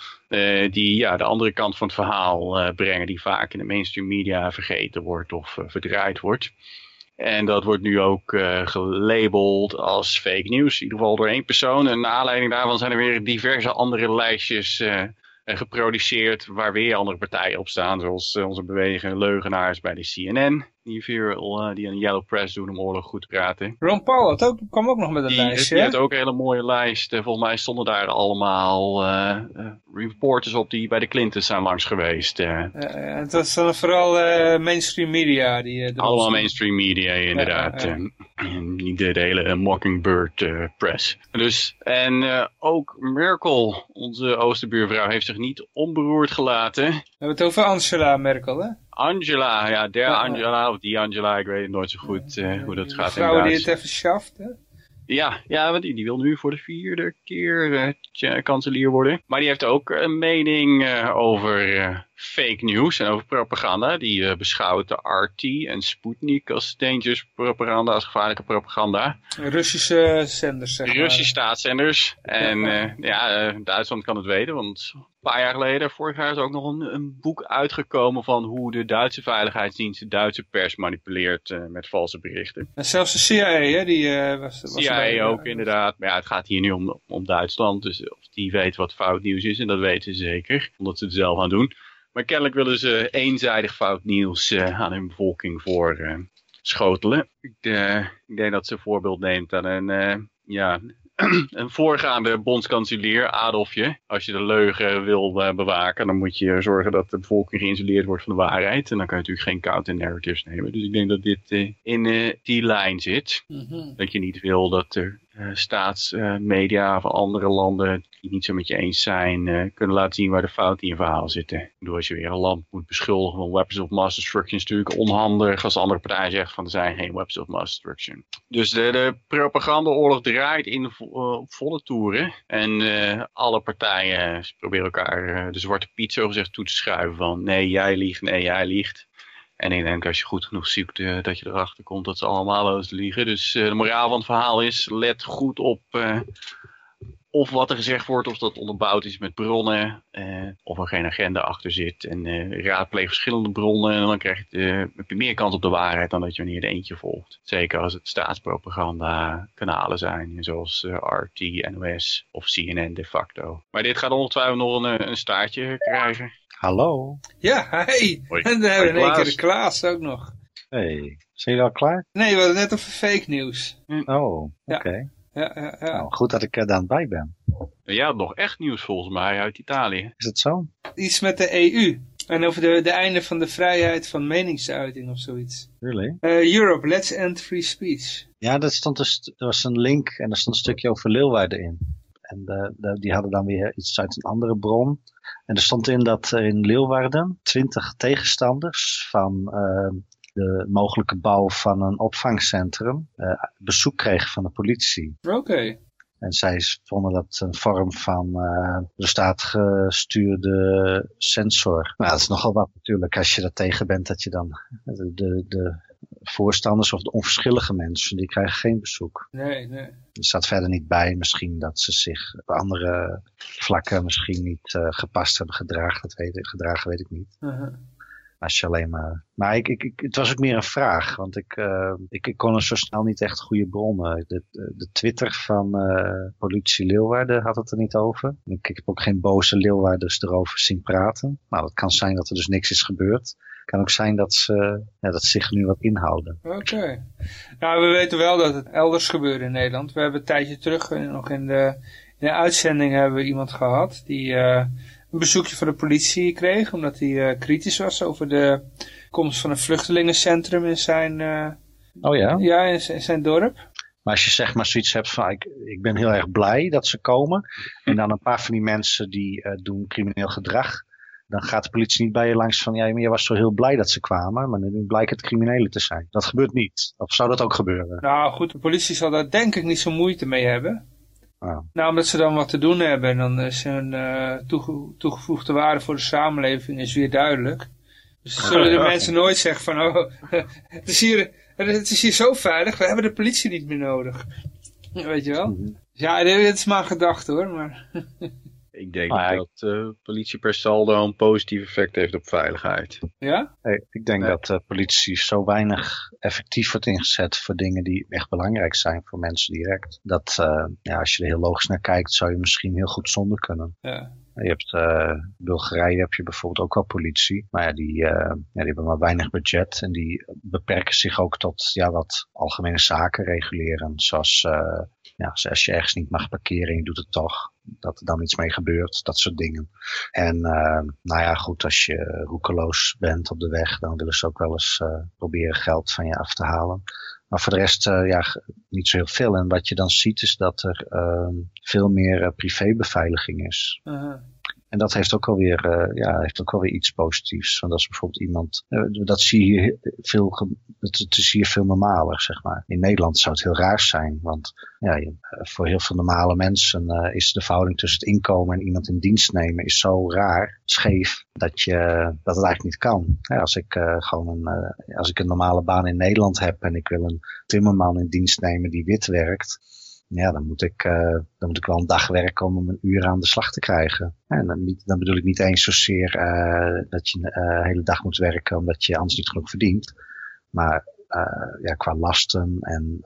die ja, de andere kant van het verhaal brengen, die vaak in de mainstream media vergeten wordt of verdraaid wordt. En dat wordt nu ook uh, gelabeld als fake news. In ieder geval door één persoon. En naar aanleiding daarvan zijn er weer diverse andere lijstjes uh, geproduceerd waar weer andere partijen op staan. Zoals onze beweging leugenaars bij de CNN. Die veel eh, die een yellow press doen om oorlog goed te praten. Ron Paul had ook, kwam ook nog met een Die, lijstje. die had ook een hele mooie lijst. Eh, Volgens mij stonden daar allemaal eh, reporters op die bij de Clintons zijn langs geweest. het was dan vooral mainstream media. Die, allemaal mainstream media inderdaad. Ja, niet de, de hele Mockingbird press. Dus, en ook Merkel, onze oosterbuurvrouw, heeft zich niet onberoerd gelaten. We hebben het over Angela Merkel, hè? Angela, ja, der Angela, of die Angela, ik weet nooit zo goed eh, hoe dat gaat in vrouw die het even schaft, hè? Ja, ja want die, die wil nu voor de vierde keer tja, kanselier worden. Maar die heeft ook een mening eh, over fake news en over propaganda. Die eh, beschouwt de RT en Sputnik als dangerous propaganda, als gevaarlijke propaganda. Russische zenders, zeg maar. Russische staatszenders. En eh, ja, eh, Duitsland kan het weten, want een paar jaar geleden, vorig jaar, is ook nog een, een boek uitgekomen van hoe de Duitse veiligheidsdienst de Duitse pers manipuleert eh, met valse berichten. En zelfs de CIA, hè? Die eh, was, was CIA ook inderdaad. Maar ja, het gaat hier nu om, om Duitsland. Dus of die weet wat fout nieuws is. En dat weten ze zeker. Omdat ze het zelf aan doen. Maar kennelijk willen ze eenzijdig fout nieuws eh, aan hun bevolking voor eh, schotelen. Ik, eh, ik denk dat ze voorbeeld neemt aan een, ja, <clears throat> een voorgaande bondskanselier, Adolfje. Als je de leugen wil bewaken, dan moet je zorgen dat de bevolking geïsoleerd wordt van de waarheid. En dan kan je natuurlijk geen counter narratives nemen. Dus ik denk dat dit in die lijn zit. Mhm. Dat je niet wil dat er staatsmedia van andere landen niet zo met je eens zijn, eh, kunnen laten zien waar de fouten in je verhaal zitten. Bedoel, als je weer een land moet beschuldigen van weapons of mass destruction, is natuurlijk onhandig als de andere partij zegt van er zijn geen weapons of mass destruction. Dus de, de propagandaoorlog draait in eh, volle toeren. En eh, alle partijen proberen elkaar de zwarte piet zogezegd toe te schuiven van nee, jij liegt, nee, jij liegt. En ik denk als je goed genoeg zoekt dat je erachter komt dat ze allemaal liegen. Dus de moraal van het verhaal is, let goed op of wat er gezegd wordt, of dat onderbouwd is met bronnen, eh, of er geen agenda achter zit. En eh, raadpleeg verschillende bronnen en dan krijg je, eh, heb je meer kans op de waarheid dan dat je wanneer er eentje volgt. Zeker als het staatspropaganda kanalen zijn, zoals eh, RT, NOS of CNN de facto. Maar dit gaat ongetwijfeld nog een, een staartje krijgen. Hallo. Ja, hey. Hoi. En dan hebben we in één keer de Klaas ook nog. Hey, zijn jullie al klaar? Nee, we hadden net over fake nieuws. Oh, oké. Ja, ja, ja. Nou, goed dat ik er dan bij ben. Ja, nog echt nieuws volgens mij uit Italië. Is het zo? Iets met de EU. En over de, de einde van de vrijheid van meningsuiting of zoiets. Really? Eh, Europe, let's end free speech. Ja, dat stond dus, er was een link en er stond een stukje over Leeuwarden in. En eh, de- die hadden dan weer iets uit een andere bron. En er stond in dat er in Leeuwarden twintig tegenstanders van eh, de mogelijke bouw van een opvangcentrum eh, bezoek kregen van de politie. Oké. En zij vonden dat een vorm van eh door staat gestuurde sensor. Nou, dat is nogal wat natuurlijk als je er tegen bent dat je dan de, de, de voorstanders of de onverschillige mensen, die krijgen geen bezoek. Nee, nee. Er staat verder niet bij misschien dat ze zich op andere vlakken misschien niet eh, gepast hebben gedragen. Dat weet, ik- gedragen weet ik niet. Uh-huh. Als alleen maar... Maar ik, ik, het was ook meer een vraag, want ik, eh, ik, kon er zo snel niet echt goede bronnen. De, de Twitter van eh, politie Leeuwarden had het er niet over. Ik, heb ook geen boze Leeuwarders erover zien praten. Nou, het kan zijn dat er dus niks is gebeurd. Kan ook zijn dat ze, ja, dat zich nu wat inhouden. Oké. Nou, we weten wel dat het elders gebeurt in Nederland. We hebben een tijdje terug, eh, nog in de, in de uitzending hebben we iemand gehad die een bezoekje van de politie kreeg, omdat hij eh, kritisch was over de komst van een vluchtelingencentrum in zijn, eh, Oh ja? ja, in, zijn- in zijn dorp. Maar als je zeg maar zoiets hebt van, ik, ik ben heel erg blij dat ze komen. En dan een paar van die mensen die eh, doen crimineel gedrag. Dan gaat de politie niet bij je langs van, ja, maar je was zo heel blij dat ze kwamen. Maar nu blijkt het criminelen te zijn. Dat gebeurt niet. Of zou dat ook gebeuren? Nou goed, de politie zal daar denk ik niet zo moeite mee hebben. Ah. Nou, omdat ze dan wat te doen hebben en dan is hun eh, toege- toegevoegde waarde voor de samenleving is weer duidelijk. Dus zullen de mensen nooit zeggen van, oh, <laughs> het is hier, het is hier zo veilig, we hebben de politie niet meer nodig. Weet je wel? Mhm. Ja, dit is maar gedacht hoor, maar... <laughs> Ik denk Ah, ja, dat uh, politie per saldo een positief effect heeft op veiligheid. Ja? Hey, ik denk Nee. dat de politie zo weinig effectief wordt ingezet voor dingen die echt belangrijk zijn voor mensen direct. Dat, eh, ja, als je er heel logisch naar kijkt, zou je misschien heel goed zonder kunnen. Ja. Je hebt Bulgarije heb je bijvoorbeeld ook wel politie. Maar ja, die, ja, die hebben maar weinig budget. En die beperken zich ook tot ja, wat algemene zaken reguleren. Zoals ja, als je ergens niet mag parkeren en je doet het toch dat er dan iets mee gebeurt, dat soort dingen. En uh, nou ja, goed, als je roekeloos bent op de weg, dan willen ze ook wel eens uh, proberen geld van je af te halen. Maar voor de rest, uh, ja, niet zo heel veel. En wat je dan ziet is dat er ehm, veel meer privébeveiliging is. En dat heeft ook alweer, uh, ja, heeft ook alweer iets positiefs. Want als bijvoorbeeld iemand, uh, dat zie je veel, het is hier veel normaler, zeg maar. In Nederland zou het heel raar zijn, want ja, voor heel veel normale mensen is de verhouding tussen het inkomen en iemand in dienst nemen is zo raar, scheef, dat, je, dat het eigenlijk niet kan. Als, ik, gewoon een, als ik een normale baan in Nederland heb en ik wil een timmerman in dienst nemen die wit werkt, ja, dan moet ik, uh, dan moet ik wel een dag werken om een uur aan de slag te krijgen. En dan, niet, dan bedoel ik niet eens zozeer uh, dat je een uh, hele dag moet werken omdat je anders niet genoeg verdient. Maar ja, qua lasten en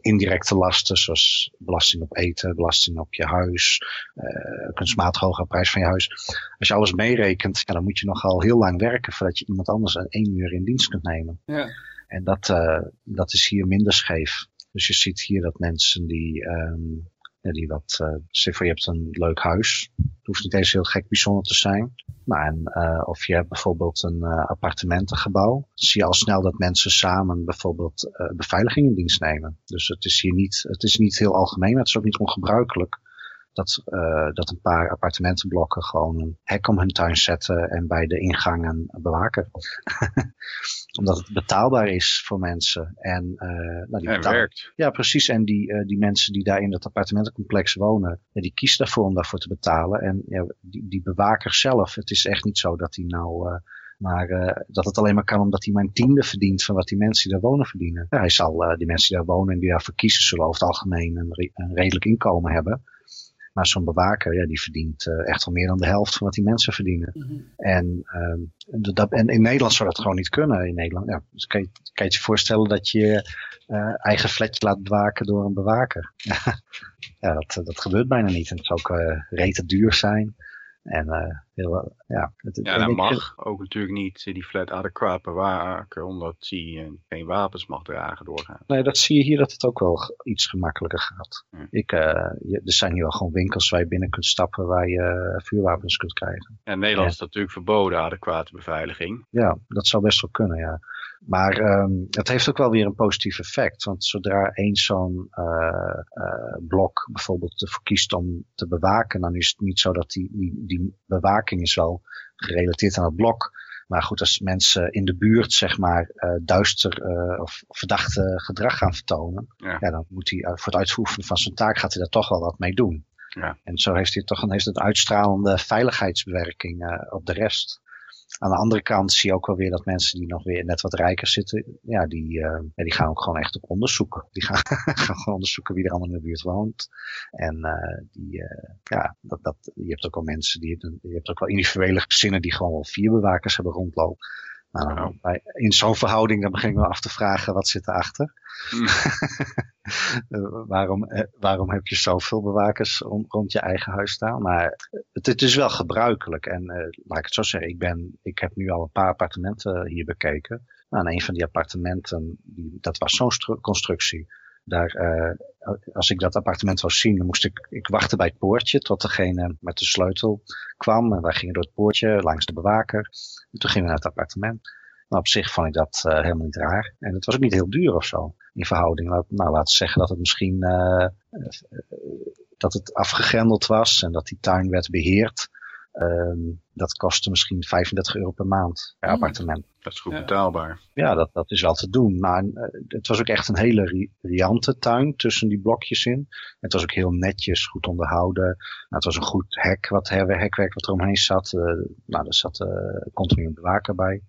indirecte lasten, zoals belasting op eten, belasting op je huis, kunstmatig hogere prijs van je huis. Als je alles meerekent, ja, dan moet je nogal heel lang werken voordat je iemand anders een één uur in dienst kunt nemen. Ja. En dat, dat is hier minder scheef. Dus je ziet hier dat mensen die, um, die wat, uh, zeg voor je hebt een leuk huis. Het hoeft niet eens heel gek bijzonder te zijn. Maar en, uh, of je hebt bijvoorbeeld een uh, appartementengebouw. Zie je al snel dat mensen samen bijvoorbeeld beveiliging in dienst nemen. Dus het is hier niet, het is niet heel algemeen, maar het is ook niet ongebruikelijk dat, uh, dat een paar appartementenblokken gewoon een hek om hun tuin zetten en bij de ingangen bewaken. <laughs> Omdat het betaalbaar is voor mensen. En, uh, nou, die en werkt. Ja, precies. En die, uh, die mensen die daar in dat appartementencomplex wonen, ja, die kiezen daarvoor om daarvoor te betalen. En ja, die, die bewaker zelf, het is echt niet zo dat hij nou... Maar uh, dat het alleen maar kan omdat hij maar een tiende verdient van wat die mensen die daar wonen verdienen. Ja, hij zal uh, die mensen die daar wonen en die daar verkiezen zullen over het algemeen een, re een redelijk inkomen hebben. Maar zo'n bewaker, ja, die verdient uh, echt wel meer dan de helft van wat die mensen verdienen. Mm -hmm. En, um, dat, en in Nederland zou dat gewoon niet kunnen. In Nederland, ja, dus kan, je, kan je je voorstellen dat je uh, eigen flatje laat bewaken door een bewaker? <laughs> ja, dat, dat gebeurt bijna niet. En het zou ook uh, rete duur zijn. En uh, heel, ja. Het, ja, dat mag ook natuurlijk niet die flat adequaat bewaken, omdat hij uh, geen wapens mag dragen doorgaan. Nee, dat zie je hier dat het ook wel iets gemakkelijker gaat. Ik, uh, je, er zijn hier wel gewoon winkels waar je binnen kunt stappen waar je vuurwapens kunt krijgen. In Nederland ja. is dat natuurlijk verboden, adequate beveiliging. Ja, dat zou best wel kunnen, ja. Maar um, het heeft ook wel weer een positief effect. Want zodra één zo'n uh, blok bijvoorbeeld ervoor kiest om te bewaken, dan is het niet zo dat die, die, die bewaking is wel gerelateerd aan het blok. Maar goed, als mensen in de buurt, zeg maar, uh, duister uh, of verdachte gedrag gaan vertonen, ja. ja dan moet hij uh, voor het uitvoeren van zijn taak gaat hij daar toch wel wat mee doen. Ja. En zo heeft hij toch een, heeft een uitstralende veiligheidsbewerking op de rest. Aan de andere kant zie je ook wel weer dat mensen die nog weer net wat rijker zitten, ja, die, uh, die gaan ook gewoon echt op onderzoeken. Die gaan, <laughs> gaan gewoon onderzoeken wie er allemaal in de buurt woont. En uh, die, uh, ja, dat, dat, je hebt ook wel mensen, die, je hebt ook wel individuele gezinnen die gewoon wel vier bewakers hebben rondlopen. Nou, nou. Bij, in zo'n verhouding dan begin ik me af te vragen, wat zit erachter? Mm. <laughs> waarom, waarom heb je zoveel bewakers om, rond je eigen huis staan? Maar het, het is wel gebruikelijk. En uh, laat ik het zo zeggen, ik, ben, ik heb nu al een paar appartementen hier bekeken. Nou, en een van die appartementen, die, dat was zo'n constructie. Daar, uh, als ik dat appartement wou zien, dan moest ik, ik wachten bij het poortje tot degene met de sleutel kwam. En wij gingen door het poortje langs de bewaker. En toen gingen we naar het appartement. Maar op zich vond ik dat uh, helemaal niet raar. En het was ook niet heel duur of zo. In verhouding. Nou, laten we zeggen dat het misschien uh, dat het afgegrendeld was en dat die tuin werd beheerd. Um, dat kostte misschien 35 euro per maand per mm. appartement. Dat is goed betaalbaar. Ja, dat, dat is wel te doen. Maar uh, het was ook echt een hele riante tuin tussen die blokjes in. Het was ook heel netjes, goed onderhouden. Nou, het was een goed hek, wat hekwerk wat er omheen zat. Uh, nou, daar zat uh, continu een bewaker bij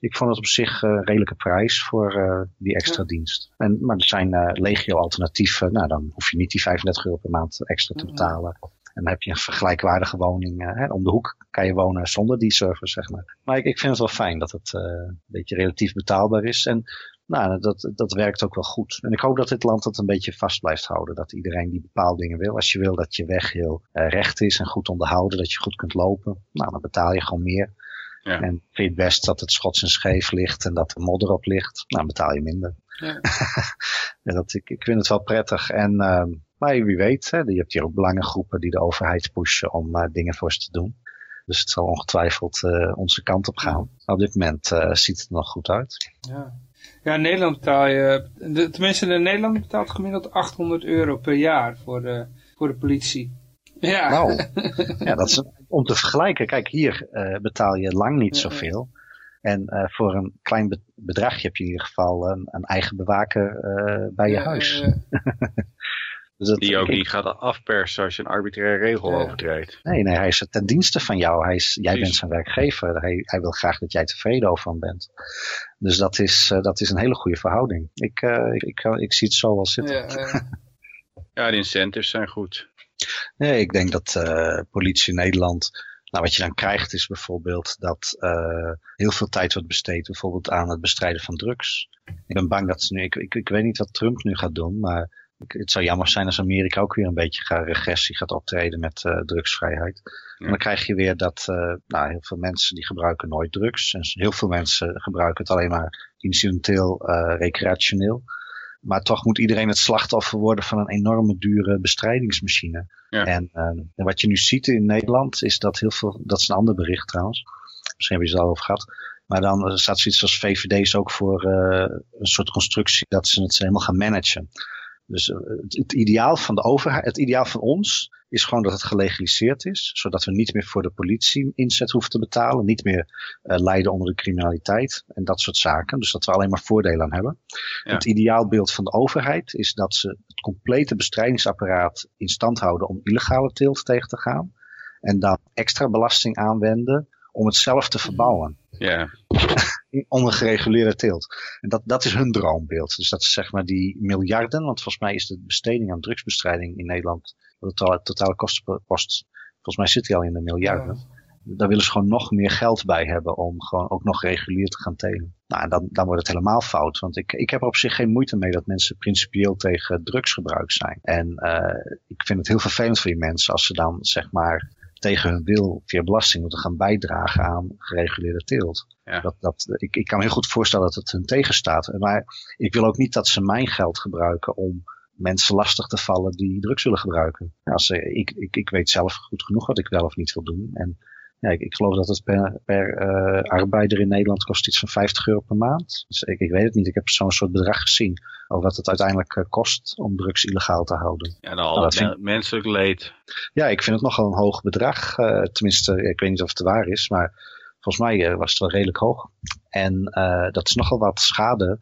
ik vond het op zich een uh, redelijke prijs voor uh, die extra ja. dienst. En, maar er zijn uh, legio alternatieven. Nou, dan hoef je niet die 35 euro per maand extra te betalen. En dan heb je een vergelijkwaardige woning. Hè, om de hoek kan je wonen zonder die service, zeg maar. Maar ik, ik vind het wel fijn dat het een beetje relatief betaalbaar is. En Nou, dat, dat werkt ook wel goed. En ik hoop dat dit land dat een beetje vast blijft houden. Dat iedereen die bepaalde dingen wil. Als je wil dat je weg heel uh, recht is en goed onderhouden, dat je goed kunt lopen, nou, dan betaal je gewoon meer. Ja. En vind je het best dat het schots en scheef ligt en dat er modder op ligt, nou, dan betaal je minder. Ja. <laughs> dat, ik, ik vind het wel prettig. En, uh, maar wie weet, hè, je hebt hier ook belangengroepen die de overheid pushen om uh, dingen voor ze te doen. Dus het zal ongetwijfeld uh, onze kant op gaan. Op dit moment uh, ziet het er nog goed uit. Ja. Ja, in Nederland betaal je, de, tenminste in Nederland betaalt gemiddeld 800 euro per jaar voor de, voor de politie. Ja. Nou, <laughs> ja, dat is om te vergelijken. Kijk, hier uh, betaal je lang niet zoveel. En uh, voor een klein bedragje heb je in ieder geval een, een eigen bewaker uh, bij je ja, huis. <laughs> Dus dat, die ook niet gaat afpersen als je een arbitraire regel ja. overtreedt. Nee, nee, hij is ten dienste van jou. Hij is, jij bent zijn werkgever. Hij, hij wil graag dat jij tevreden over hem bent. Dus dat is, uh, dat is een hele goede verhouding. Ik, uh, ik, ik, ik, zie het zo wel zitten. Ja, ja, <laughs> de incentives zijn goed. Nee, ik denk dat uh, politie in Nederland... Nou, wat je dan krijgt is bijvoorbeeld dat heel veel tijd wordt besteed bijvoorbeeld aan het bestrijden van drugs. Ik ben bang dat ze nu, ik, ik, ik weet niet wat Trump nu gaat doen, maar het zou jammer zijn als Amerika ook weer een beetje gaat regressie gaat optreden met uh, drugsvrijheid. Ja. En dan krijg je weer dat uh, nou, heel veel mensen die gebruiken nooit drugs. En heel veel mensen gebruiken het alleen maar incidenteel, uh, recreationeel. Maar toch moet iedereen het slachtoffer worden van een enorme dure bestrijdingsmachine. Ja. En, en, wat je nu ziet in Nederland is dat heel veel, dat is een ander bericht trouwens. Misschien heb je het al over gehad. Maar dan staat zoiets als VVD's ook voor een soort constructie dat ze het helemaal gaan managen. Dus uh, het, het, ideaal van de overheid, het ideaal van ons is gewoon dat het gelegaliseerd is, zodat we niet meer voor de politie inzet hoeven te betalen, niet meer uh, lijden onder de criminaliteit en dat soort zaken. Dus dat we alleen maar voordelen aan hebben. Ja. Het ideaalbeeld van de overheid is dat ze het complete bestrijdigingsapparaat in stand houden om illegale teelt tegen te gaan en dan extra belasting aanwenden om het zelf te verbouwen. Ja. <laughs> Onder gereguleerde teelt. En dat, dat is hun droombeeld. Dus dat is zeg maar die miljarden, want volgens mij is de besteding aan drugsbestrijding in Nederland, de totale, totale kostenpost, volgens mij zit die al in de miljarden. Ja. Daar willen ze gewoon nog meer geld bij hebben om gewoon ook nog regulier te gaan telen. Nou, dan, dan wordt het helemaal fout. Want ik, ik heb er op zich geen moeite mee dat mensen principieel tegen drugsgebruik zijn. En uh, ik vind het heel vervelend voor die mensen als ze dan zeg maar tegen hun wil via belasting moeten gaan bijdragen aan gereguleerde teelt. Ja. Dat, dat, ik, ik kan me heel goed voorstellen dat het hun tegenstaat. Maar ik wil ook niet dat ze mijn geld gebruiken om mensen lastig te vallen die drugs willen gebruiken. Als, ik, ik, ik weet zelf goed genoeg wat ik wel of niet wil doen. En ja, ik, ik geloof dat het per, per uh, arbeider in Nederland kost iets van 50 euro per maand. Dus ik, ik weet het niet. Ik heb zo'n soort bedrag gezien over wat het uiteindelijk uh, kost om drugs illegaal te houden. Ja, dan al nou, vind... menselijk leed. Ja, ik vind het nogal een hoog bedrag. Uh, tenminste, ik weet niet of het waar is, maar volgens mij was het wel redelijk hoog. En dat is nogal wat schade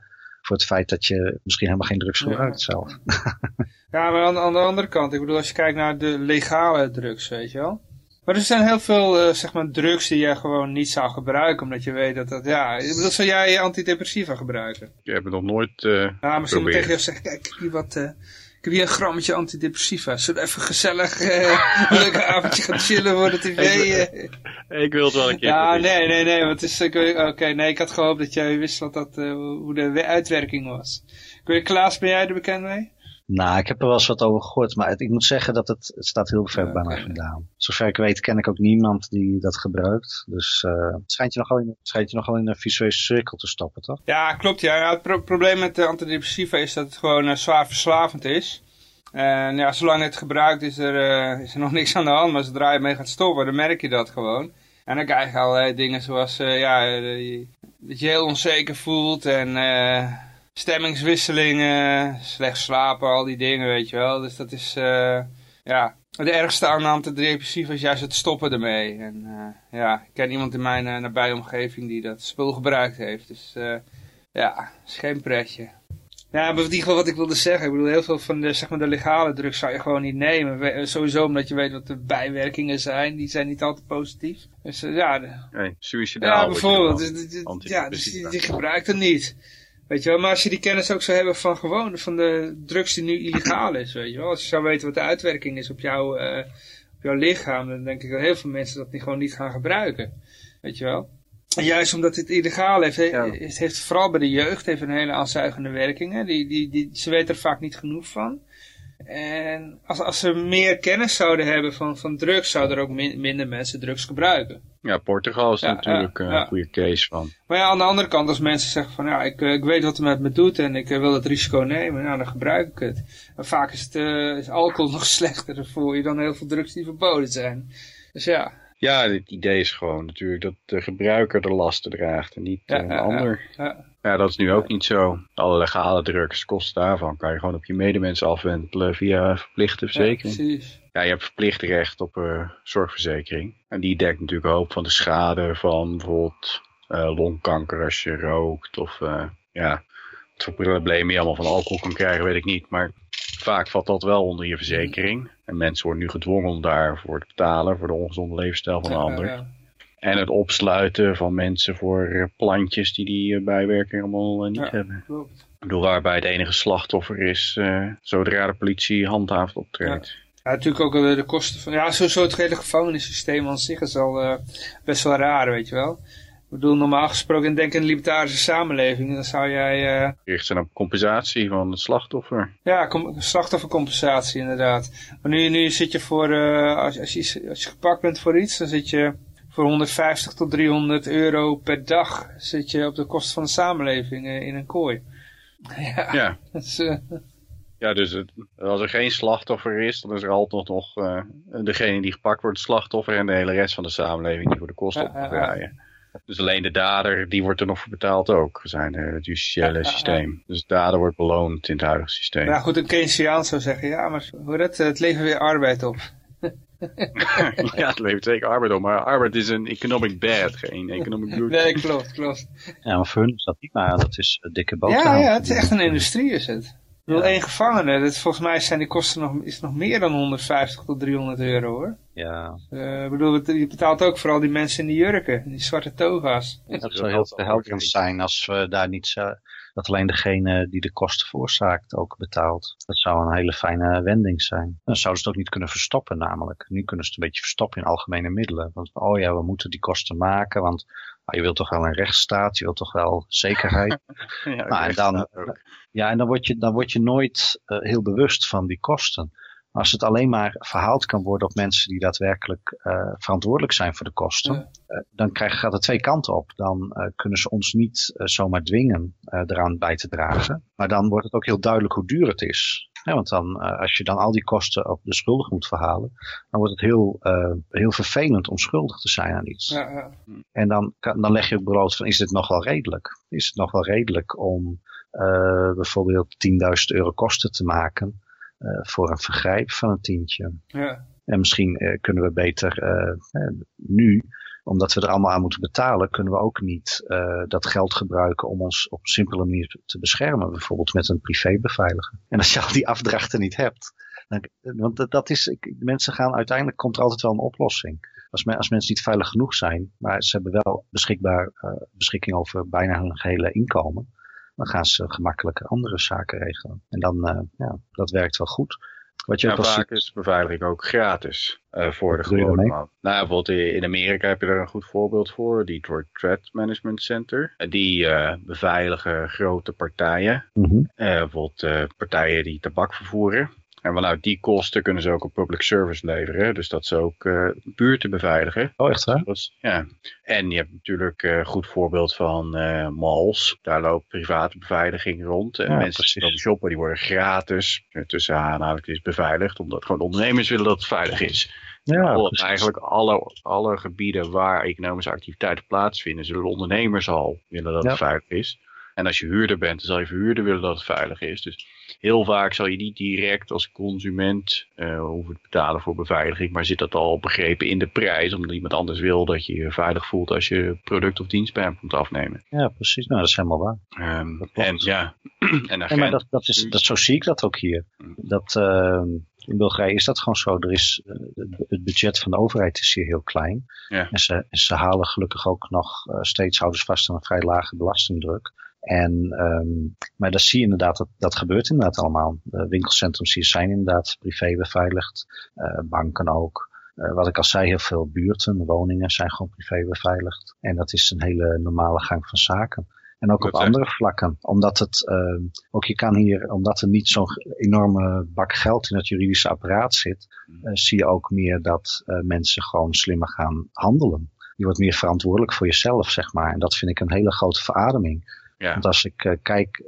voor het feit dat je misschien helemaal geen drugs gebruikt ja. zelf. <laughs> ja, maar aan, aan de andere kant, ik bedoel, als je kijkt naar de legale drugs, weet je wel. Maar er zijn heel veel uh, zeg maar drugs die je gewoon niet zou gebruiken. Omdat je weet dat dat... Ja, ik bedoel, zou jij antidepressiva gebruiken? Ik heb het nog nooit uh, Ja, misschien moet tegen je zeggen, kijk, ik heb hier wat... Uh, ik heb hier een grammetje antidepressiva. Zullen we even gezellig uh, <laughs> een leuk avondje gaan chillen voor de tv? ik, wil, <laughs> ik wil het wel een keer. Ja, nee, nee, nee. Want is, oké, okay, nee, ik had gehoopt dat jij wist wat dat, hoe de uitwerking was. Ik weet, Klaas, ben jij er bekend mee? Nou, ik heb er wel eens wat over gehoord, maar het, ik moet zeggen dat het, het staat heel ver bij mij vandaan. Zover ik weet ken ik ook niemand die dat gebruikt. Dus uh, het schijnt je nogal in, schijnt je nogal in een visuele cirkel te stoppen, toch? Ja, klopt. Ja. ja het pro probleem met de antidepressiva is dat het gewoon uh, zwaar verslavend is. En ja, zolang het gebruikt is er, uh, is er <laughs> nog niks aan de hand, maar zodra je mee gaat stoppen, dan merk je dat gewoon. En dan krijg je allerlei dingen zoals, ja, dat je heel onzeker voelt en stemmingswisselingen, slecht slapen, al die dingen, weet je wel. Dus dat is, uh, ja, de ergste aan antidepressiva is juist het stoppen ermee. En uh, ja, ik ken iemand in mijn uh, nabije omgeving die dat spul gebruikt heeft. Dus ja, is geen pretje. Ja, maar in wat ik wilde zeggen, ik bedoel, heel veel van de, zeg maar, de legale drugs zou je gewoon niet nemen. Sowieso omdat je weet wat de bijwerkingen zijn, die zijn niet altijd positief. Dus ja, de, nee, suicidaal. Ja, bijvoorbeeld. Dus, ja, dus die, die gebruikt het niet. Weet je wel, maar als je die kennis ook zou hebben van gewoon, van de drugs die nu illegaal is, weet je wel. Als je zou weten wat de uitwerking is op, jou, uh, op jouw lichaam, dan denk ik dat heel veel mensen dat niet, gewoon niet gaan gebruiken. Weet je wel. Juist omdat dit illegaal heeft, he- Ja. het heeft vooral bij de jeugd heeft een hele aanzuigende werking. Hè. Die, die, die, ze weten er vaak niet genoeg van. En als, als ze meer kennis zouden hebben van, van drugs, zouden er ook min- minder mensen drugs gebruiken. Ja, Portugal is Ja, natuurlijk eh, een goede case van. Maar ja, aan de andere kant, als mensen zeggen van ja, ik, eh, ik weet wat het met me doet en ik eh, wil het risico nemen, nou, dan gebruik ik het. Maar vaak is, het, is alcohol <laughs> nog slechter voor je dan heel veel drugs die verboden zijn. Dus ja, Ja, het idee is gewoon natuurlijk dat de gebruiker de lasten draagt en niet Ja, ja, een ander. ja. Ja, dat is nu ook niet zo. Alle legale drugs, kosten daarvan, kan je gewoon op je medemensen afwentelen via verplichte ja, verzekering. precies. Ja, je hebt verplicht recht op een zorgverzekering. En die dekt natuurlijk een hoop van de schade van bijvoorbeeld eh, longkanker als je rookt. Of eh, ja, wat voor problemen je allemaal van alcohol kan krijgen, weet ik niet. Maar vaak valt dat wel onder je verzekering. En mensen worden nu gedwongen om daarvoor te betalen, voor de ongezonde levensstijl van een Ja, ander. ja, En het opsluiten van mensen voor eh, plantjes die die eh, bijwerking allemaal eh, niet Ja. hebben. klopt. Ik bedoel, waarbij het enige slachtoffer is eh, zodra de politie handhaafd optreedt. Ja, natuurlijk ook de, kosten van... Ja, sowieso het hele gevangenissysteem aan zich is al best wel raar, weet je wel. Ik bedoel, normaal gesproken, denk in een libertarische samenleving, dan zou jij... eh, Richt zijn op compensatie van het slachtoffer. Ja, com- slachtoffercompensatie inderdaad. Maar nu, nu zit je voor, eh, als, als, je, als je gepakt bent voor iets, dan zit je voor 150 tot 300 euro per dag zit je op de kosten van de samenleving eh, in een kooi. <laughs> Ja, Ja, <laughs> dat is, ja dus het, als er geen slachtoffer is, dan is er altijd nog degene die gepakt wordt, het slachtoffer, en de hele rest van de samenleving die voor de kosten Ja, Dus alleen de dader, die wordt er nog voor betaald ook, zijn eh, het justitiële Ja, ja, ja. systeem. Dus de dader wordt beloond in het huidige systeem. ja goed, een Keynesiaan zou zeggen, ja, maar hoe dat, het levert weer arbeid op. <laughs> ja, het levert zeker arbeid op, maar arbeid is een economic bad, geen economic good. Nee, klopt, klopt. Ja, maar voor hun is dat niet, maar dat is een dikke boterham. Ja, ja, het is echt een industrie is het. Ik bedoel, Ja. één gevangene, dat, volgens mij zijn die kosten nog, is nog meer dan 150 tot 300 euro hoor. Ja, Eh, ik bedoel, je betaalt ook vooral die mensen in die jurken, die zwarte toga's. dat zou heel verhelderend zijn als we daar niet zo, dat alleen degene die de kosten veroorzaakt ook betaalt. Dat zou een hele fijne wending zijn. Dan zouden ze het ook niet kunnen verstoppen namelijk. Nu kunnen ze het een beetje verstoppen in algemene middelen. Want oh ja, we moeten die kosten maken, want ah, je wilt toch wel een rechtsstaat, je wilt toch wel zekerheid. <laughs> Ja, Nou, en dan-. Ja, en dan word je, dan word je nooit eh, heel bewust van die kosten. Als het alleen maar verhaald kan worden op mensen die daadwerkelijk eh, verantwoordelijk zijn voor de kosten, Ja. eh, dan krijg, gaat het twee kanten op. Dan eh, kunnen ze ons niet zomaar dwingen eraan bij te dragen. Maar dan wordt het ook heel duidelijk hoe duur het is. Ja, want dan, als je dan al die kosten op de schuldig moet verhalen, dan wordt het heel, heel vervelend om schuldig te zijn aan iets. Ja, ja. En dan, kan, dan leg je ook brood van, is dit nog wel redelijk? Is het nog wel redelijk om bijvoorbeeld 10.000 euro kosten te maken voor een vergrijp van een tientje? ja. En misschien eh, kunnen we beter eh, eh, nu, omdat we er allemaal aan moeten betalen, kunnen we ook niet eh, dat geld gebruiken om ons op een simpele manier te beschermen. Bijvoorbeeld met een privébeveiliger. En als je al die afdrachten niet hebt. Dan, want dat, is, ik, mensen gaan uiteindelijk, komt er altijd wel een oplossing. Als, men, als mensen niet veilig genoeg zijn, maar ze hebben wel beschikbaar, eh, beschikking over bijna hun gehele inkomen. Dan gaan ze gemakkelijk andere zaken regelen. En dan, eh, ja, dat werkt wel goed. Wat je Ja, vaak ziet- is beveiliging ook gratis eh, voor de Wat gewone man. Nou, bijvoorbeeld in Amerika heb je er een goed voorbeeld voor, Detroit Threat Management Center. En Die eh, beveiligen grote partijen, Mhm. bijvoorbeeld partijen die tabak vervoeren. En vanuit die kosten kunnen ze ook een public service leveren, dus dat ze ook eh, buurten beveiligen. Oh, echt is- ja. En je hebt natuurlijk eh, een goed voorbeeld van eh, malls. Daar loopt private beveiliging rond. En Ja, mensen precies. die shoppen, die worden gratis, tussen aanhalingstekens, beveiligd. Omdat gewoon de ondernemers willen dat het veilig is. Ja, eigenlijk alle, alle gebieden waar economische activiteiten plaatsvinden, zullen de ondernemers al willen dat Ja. het veilig is. En als je huurder bent, dan zal je verhuurder willen dat het veilig is. Dus heel vaak zal je niet direct als consument eh, hoeven te betalen voor beveiliging. Maar zit dat al begrepen in de prijs, omdat iemand anders wil dat je je veilig voelt als je product of dienst bij hem komt afnemen. Ja, precies. Nou, dat is helemaal waar. Ehm, Dat en ja, <clears throat> en Ja, maar dat, dat is, dat, zo zie ik dat ook hier. Dat, eh, in Bulgarije is dat gewoon zo. Er is, eh, het budget van de overheid is hier heel klein. Ja. En, ze, en ze halen gelukkig ook nog eh, steeds houders vast aan een vrij lage belastingdruk. En, ehm, maar dat zie je inderdaad, dat, dat gebeurt inderdaad allemaal. De winkelcentrums hier zijn inderdaad privé beveiligd. eh, banken ook. Uh, wat ik al zei, heel veel buurten, woningen zijn gewoon privé beveiligd. En dat is een hele normale gang van zaken. En ook op andere vlakken. Omdat het, uh, ook je kan hier, omdat er niet zo'n enorme bak geld in het juridische apparaat zit, uh, zie je ook meer dat uh, mensen gewoon slimmer gaan handelen. Je wordt meer verantwoordelijk voor jezelf, zeg maar. En dat vind ik een hele grote verademing. Ja. Want als ik kijk,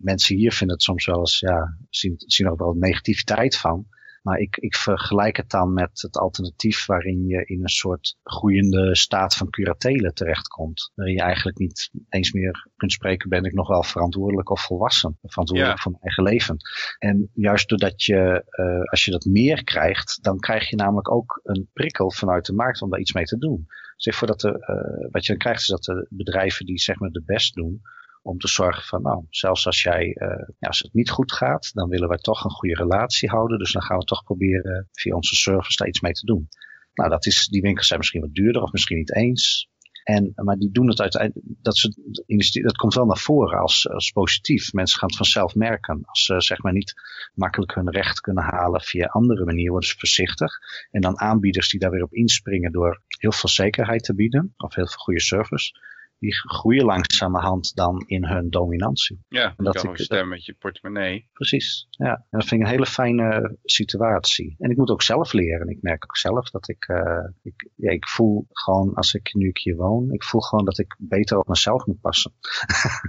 mensen hier vinden het soms wel eens, ja, zien, zien ook wel negativiteit van. Maar ik, ik vergelijk het dan met het alternatief waarin je in een soort groeiende staat van curatelen terechtkomt. Waarin je eigenlijk niet eens meer kunt spreken, ben ik nog wel verantwoordelijk of volwassen. Verantwoordelijk ja. voor mijn eigen leven. En juist doordat je, uh, als je dat meer krijgt, dan krijg je namelijk ook een prikkel vanuit de markt om daar iets mee te doen. Zeg voordat de, uh, wat je dan krijgt is dat de bedrijven die zeg maar de best doen, om te zorgen van, nou, zelfs als jij, uh, ja, als het niet goed gaat, dan willen wij toch een goede relatie houden. Dus dan gaan we toch proberen via onze service daar iets mee te doen. Nou, dat is, die winkels zijn misschien wat duurder of misschien niet eens. En, maar die doen het uiteindelijk, dat, ze, dat komt wel naar voren als, als positief. Mensen gaan het vanzelf merken. Als ze zeg maar niet makkelijk hun recht kunnen halen via andere manieren, worden ze voorzichtig. En dan aanbieders die daar weer op inspringen door heel veel zekerheid te bieden, of heel veel goede service die groeien langzamerhand dan in hun dominantie. Ja, en dat kan ik, stemmen met je portemonnee. Precies, ja. En dat vind ik een hele fijne situatie. En ik moet ook zelf leren. Ik merk ook zelf dat ik, uh, ik, ja, ik voel gewoon als ik nu hier woon, ik voel gewoon dat ik beter op mezelf moet passen.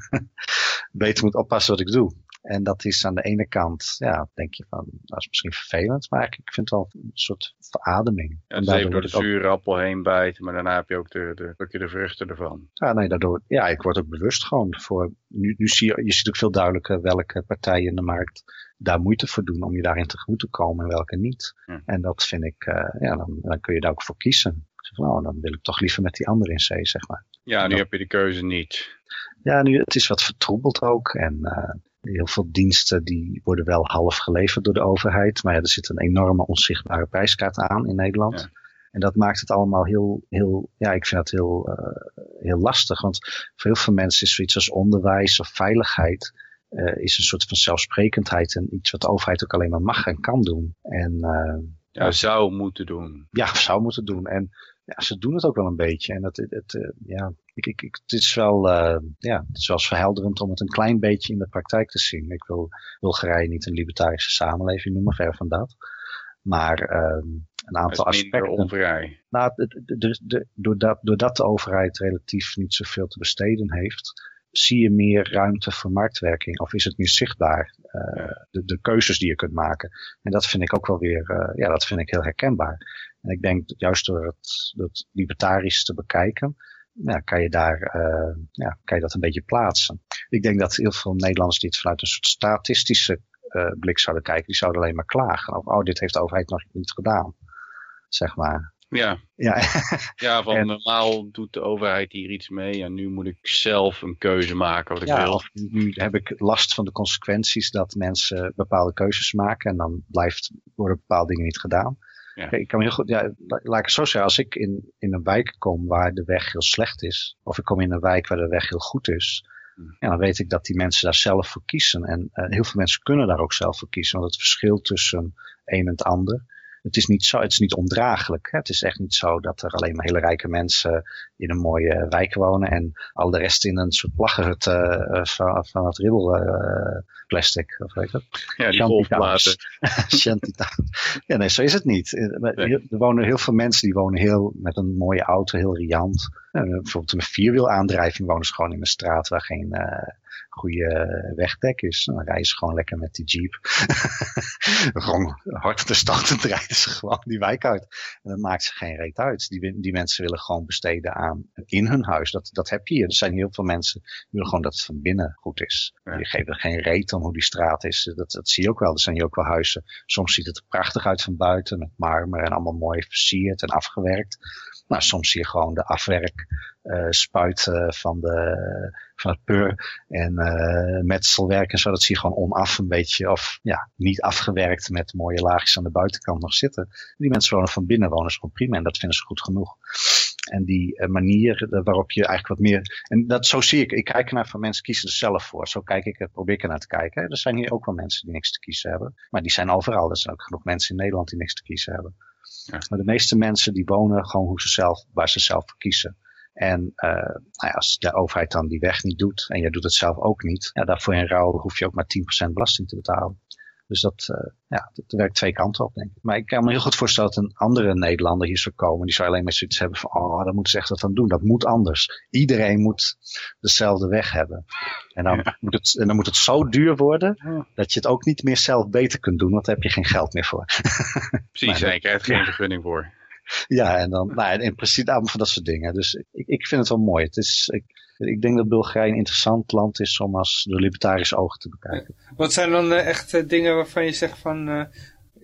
<laughs> beter moet oppassen wat ik doe. En dat is aan de ene kant, ja, denk je van, dat is misschien vervelend, maar ik vind het wel een soort verademing. Dus even door de zure appel heen bijten, maar daarna heb je ook de, de, de, de vruchten ervan. Ja, nee, daardoor, ja, ik word ook bewust gewoon voor, nu, nu zie je, je ziet ook veel duidelijker welke partijen in de markt daar moeite voor doen om je daarin tegemoet te komen en welke niet. En dat vind ik, uh, ja, dan, dan kun je daar ook voor kiezen. Nou, dan wil ik toch liever met die andere in zee, zeg maar. Ja, nu heb je de keuze niet. Ja, nu, het is wat vertroebeld ook. En uh, heel veel diensten die worden wel half geleverd door de overheid. Maar ja, er zit een enorme onzichtbare prijskaart aan in Nederland. Ja. En dat maakt het allemaal heel, heel ja, ik vind dat heel, uh, heel lastig. Want voor heel veel mensen is zoiets als onderwijs of veiligheid uh, is een soort van zelfsprekendheid en iets wat de overheid ook alleen maar mag en kan doen. En, uh, ja, zou moeten doen. Ja, zou moeten doen. En ja, ze doen het ook wel een beetje. En het, het, het ja, ik, ik, ik, het is wel, uh, ja, het is wel verhelderend om het een klein beetje in de praktijk te zien. Ik wil Bulgarije niet een libertarische samenleving noemen, ver van dat. Maar uh, een aantal aspecten. onvrij. Nou, doordat, doordat de overheid relatief niet zoveel te besteden heeft, zie je meer ruimte voor marktwerking? Of is het meer zichtbaar, uh, de, de keuzes die je kunt maken? En dat vind ik ook wel weer, uh, ja, dat vind ik heel herkenbaar. En ik denk dat juist door het, het libertarisch te bekijken, ja, kan je daar, uh, ja, kan je dat een beetje plaatsen. Ik denk dat heel veel Nederlanders die het vanuit een soort statistische uh, blik zouden kijken, die zouden alleen maar klagen. Of, oh, dit heeft de overheid nog niet gedaan. Zeg maar. Ja, ja. <laughs> ja van normaal doet de overheid hier iets mee en nu moet ik zelf een keuze maken wat ik ja, wil. Of nu heb ik last van de consequenties dat mensen bepaalde keuzes maken en dan blijft, worden bepaalde dingen niet gedaan. Ja. Ik kan heel goed, ja, laat ik het zo zeggen, als ik in, in een wijk kom waar de weg heel slecht is, of ik kom in een wijk waar de weg heel goed is, hmm. ja, dan weet ik dat die mensen daar zelf voor kiezen. En uh, heel veel mensen kunnen daar ook zelf voor kiezen, want het verschil tussen een en het ander het is niet zo, het is niet ondraaglijk. Hè? Het is echt niet zo dat er alleen maar hele rijke mensen in een mooie wijk wonen en al de rest in een soort plaggert uh, van, van het ribbelplastic. Uh, of weet? Ja, die golfplaten. <laughs> ja, nee, zo is het niet. Nee. Er wonen heel veel mensen die wonen heel met een mooie auto, heel riant. Uh, bijvoorbeeld een vierwielaandrijving wonen ze gewoon in een straat waar geen goede wegdek is. Dan rijden ze gewoon lekker met die jeep. <laughs> gewoon hard de stad en <laughs> rijden ze gewoon die wijk uit. En dat maakt ze geen reet uit. Die, die mensen willen gewoon besteden aan in hun huis. Dat, dat heb je hier. Er zijn heel veel mensen die willen gewoon dat het van binnen goed is. Ja. Die geven geen reet om hoe die straat is. Dat, dat zie je ook wel. Er zijn hier ook wel huizen. Soms ziet het er prachtig uit van buiten. Met marmer en allemaal mooi versierd en afgewerkt. Nou, soms zie je gewoon de afwerk uh, spuit uh, van, de, van het pur en uh, metselwerk en zo. Dat zie je gewoon onaf een beetje of ja, niet afgewerkt met mooie laagjes aan de buitenkant nog zitten. Die mensen wonen van binnen wonen ze gewoon prima en dat vinden ze goed genoeg. En die manier waarop je eigenlijk wat meer. En dat zo zie ik. Ik kijk naar van mensen kiezen er zelf voor. Zo kijk ik, probeer ik er naar te kijken. Er zijn hier ook wel mensen die niks te kiezen hebben. Maar die zijn overal. Er zijn ook genoeg mensen in Nederland die niks te kiezen hebben. Ja. Maar de meeste mensen die wonen gewoon hoe ze zelf, waar ze zelf voor kiezen. En uh, nou ja, als de overheid dan die weg niet doet en jij doet het zelf ook niet, ja, daarvoor in ruil hoef je ook maar 10% belasting te betalen. Dus dat, uh, ja, dat werkt twee kanten op, denk ik. Maar ik kan me heel goed voorstellen dat een andere Nederlander hier zou komen. Die zou alleen maar zoiets hebben van, oh, daar moeten ze echt wat aan doen. Dat moet anders. Iedereen moet dezelfde weg hebben. En dan, ja. moet, het, en dan moet het zo duur worden, dat je het ook niet meer zelf beter kunt doen. Want daar heb je geen geld meer voor. <laughs> Precies, en je krijgt geen vergunning voor. Ja, en dan, nou, in principe allemaal van dat soort dingen. Dus ik, ik vind het wel mooi. Het is, ik, ik denk dat Bulgarije een interessant land is om als door libertarische ogen te bekijken. Wat zijn dan uh, echt uh, dingen waarvan je zegt van, uh,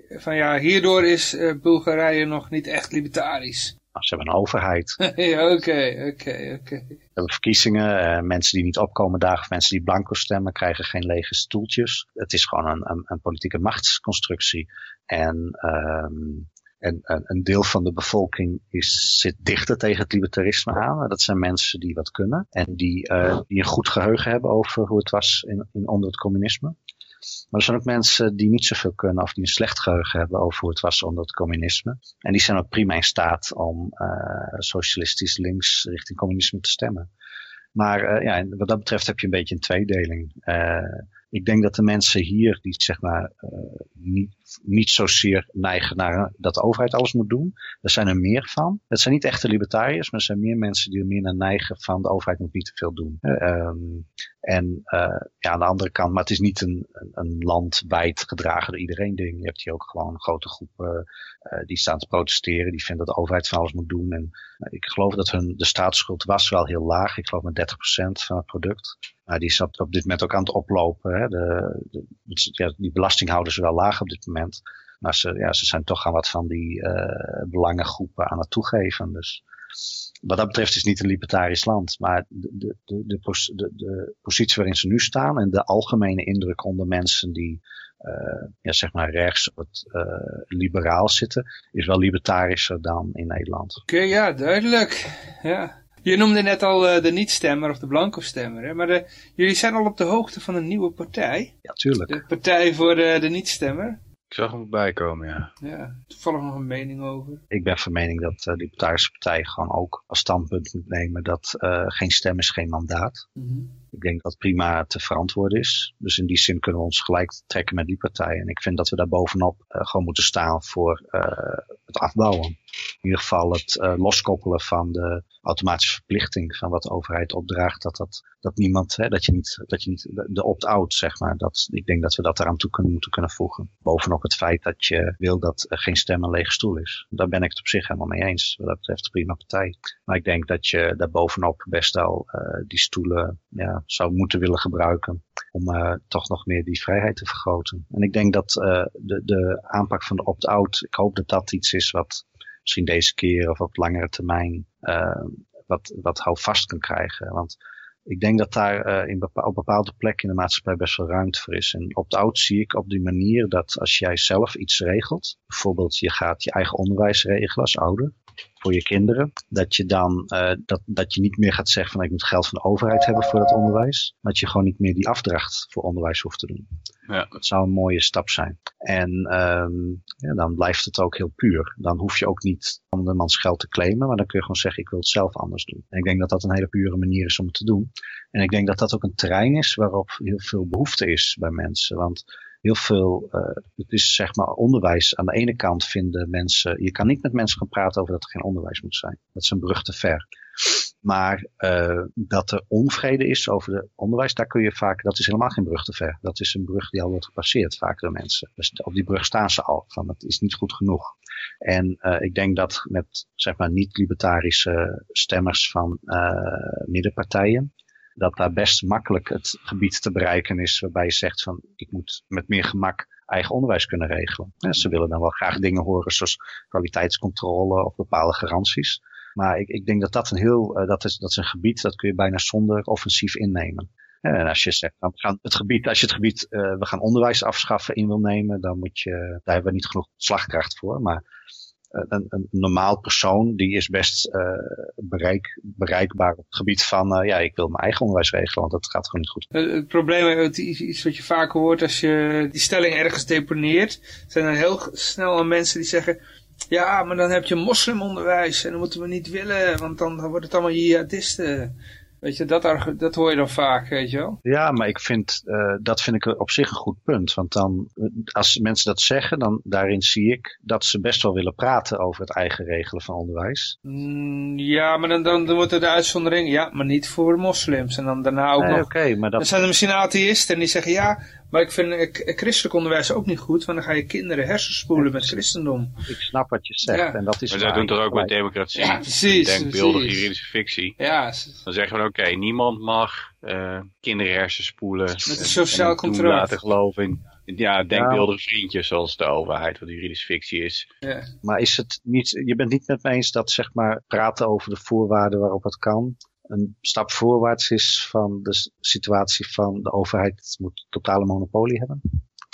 van ja, hierdoor is Bulgarije nog niet echt libertarisch? Nou, ze hebben een overheid. <laughs> Oké, oké, oké. We hebben verkiezingen. mensen die niet opkomen dagen of mensen die blanco stemmen krijgen geen lege stoeltjes. Het is gewoon een, een, een politieke machtsconstructie. En um, en een deel van de bevolking is, zit dichter tegen het libertarisme aan. Dat zijn mensen die wat kunnen. En die, uh, die een goed geheugen hebben over hoe het was in, onder het communisme. Maar er zijn ook mensen die niet zoveel kunnen of die een slecht geheugen hebben over hoe het was onder het communisme. En die zijn ook prima in staat om uh, socialistisch links richting communisme te stemmen. Maar uh, ja, wat dat betreft heb je een beetje een tweedeling. ik denk dat de mensen hier die zeg maar niet, niet zozeer neigen naar dat de overheid alles moet doen. Er zijn er meer van. Het zijn niet echte libertariërs, maar er zijn meer mensen die er meer naar neigen van de overheid moet niet te veel doen. Um, en uh, ja, aan de andere kant, maar het is niet een, een landwijd gedragen door iedereen ding. Je hebt hier ook gewoon grote groepen die staan te protesteren. Die vinden dat de overheid van alles moet doen. En ik geloof dat hun, de staatsschuld was wel heel laag. Ik geloof met 30% van het product. Maar die is op, dit moment ook aan het oplopen. Hè. De, de, ja, die belasting houden ze wel laag op dit moment. Maar ze, ja, ze zijn toch aan wat van die uh, belangengroepen aan het toegeven. Dus wat dat betreft is het niet een libertarisch land. Maar de, de, de, de, de positie waarin ze nu staan en de algemene indruk onder mensen die uh, ja, zeg maar rechts wat uh, liberaal zitten, is wel libertarischer dan in Nederland. Oké, okay, ja, duidelijk. Ja. Je noemde net al uh, de niet-stemmer of de blanco-stemmer, hè? maar de, jullie zijn al op de hoogte van een nieuwe partij. Ja, tuurlijk. De partij voor de, de niet-stemmer. Ik zag hem voorbij komen, ja. Ja, toevallig nog een mening over. Ik ben van mening dat uh, de Libertarische Partij gewoon ook als standpunt moet nemen dat uh, geen stem is geen mandaat. Mm -hmm. Ik denk dat prima te verantwoorden is. Dus in die zin kunnen we ons gelijk trekken met die partij. En ik vind dat we daar bovenop uh, gewoon moeten staan voor het afbouwen. In ieder geval het loskoppelen van de automatische verplichting van wat de overheid opdraagt. Dat, dat, dat niemand, hè, dat je niet, dat je niet de opt-out, zeg maar. Dat, ik denk dat we dat eraan toe kunnen, moeten kunnen voegen. Bovenop het feit dat je wil dat er geen stem een lege stoel is. Daar ben ik het op zich helemaal mee eens. Wat dat betreft prima partij. Maar ik denk dat je daar bovenop best wel uh, die stoelen ja, zou moeten willen gebruiken. Om uh, toch nog meer die vrijheid te vergroten. En ik denk dat uh, de, de aanpak van de opt-out, ik hoop dat dat iets is wat misschien deze keer of op langere termijn uh, wat, wat houvast kan krijgen. Want ik denk dat daar uh, in bepaal, op bepaalde plekken in de maatschappij best wel ruimte voor is. En op de oud zie ik op die manier dat als jij zelf iets regelt, bijvoorbeeld je gaat je eigen onderwijs regelen als ouder, voor je kinderen, dat je dan uh, dat, dat je niet meer gaat zeggen van ik moet geld van de overheid hebben voor dat onderwijs, maar dat je gewoon niet meer die afdracht voor onderwijs hoeft te doen. Ja. Dat zou een mooie stap zijn. En um, ja, dan blijft het ook heel puur. Dan hoef je ook niet andermans geld te claimen, maar dan kun je gewoon zeggen ik wil het zelf anders doen. En ik denk dat dat een hele pure manier is om het te doen. En ik denk dat dat ook een terrein is waarop heel veel behoefte is bij mensen. Want heel veel, uh, het is zeg maar onderwijs. Aan de ene kant vinden mensen, je kan niet met mensen gaan praten over dat er geen onderwijs moet zijn. Dat is een brug te ver. Maar uh, dat er onvrede is over het onderwijs, daar kun je vaak, dat is helemaal geen brug te ver. Dat is een brug die al wordt gepasseerd vaak door mensen. Dus op die brug staan ze al, van dat is niet goed genoeg. En uh, ik denk dat met zeg maar niet-libertarische stemmers van middenpartijen, dat daar best makkelijk het gebied te bereiken is waarbij je zegt van ik moet met meer gemak eigen onderwijs kunnen regelen. Ze willen dan wel graag dingen horen zoals kwaliteitscontrole of bepaalde garanties. Maar ik, ik denk dat dat een heel, uh, dat is, dat is een gebied dat kun je bijna zonder offensief innemen. En als je zegt, nou, gaan het gebied, als je het gebied, uh, we gaan onderwijs afschaffen in wil nemen, dan moet je, daar hebben we niet genoeg slagkracht voor. Maar een, een normaal persoon die is best uh, bereik, bereikbaar op het gebied van uh, ja, ik wil mijn eigen onderwijs regelen, want dat gaat gewoon niet goed. Het, het probleem is iets wat je vaak hoort als je die stelling ergens deponeert, zijn er heel snel mensen die zeggen Ja, maar dan heb je moslimonderwijs en dat moeten we niet willen, want dan wordt het allemaal jihadisten. Weet je, dat, dat hoor je dan vaak, weet je wel. Ja, maar ik vind, eh, dat vind ik op zich een goed punt. Want dan, eh, als mensen dat zeggen, dan daarin zie ik dat ze best wel willen praten over het eigen regelen van onderwijs. Mm, ja, maar dan, dan, dan wordt er de uitzondering, ja, maar niet voor moslims. En dan daarna ook Nee, nog Oké, maar Dan dat, zijn er misschien atheïsten en die zeggen ja, maar ik vind eh, christelijk onderwijs ook niet goed, want dan ga je kinderen hersenspoelen met christendom. ik snap wat je zegt. Ja. En dat is Maar zij doen ik ook met democratie, Ja, precies, denkbeeldige juridische fictie. Ja, Dan zeggen we oké, niemand mag eh kinderen hersenspoelen. Met een en- sociaal contract. laten geloven in ja, denkbeeldige vriendjes zoals de overheid, wat juridische fictie is. ja. Maar is het niet, je bent niet met me eens dat zeg maar praten over de voorwaarden waarop het kan een stap voorwaarts is van de situatie van de overheid moet totale monopolie hebben?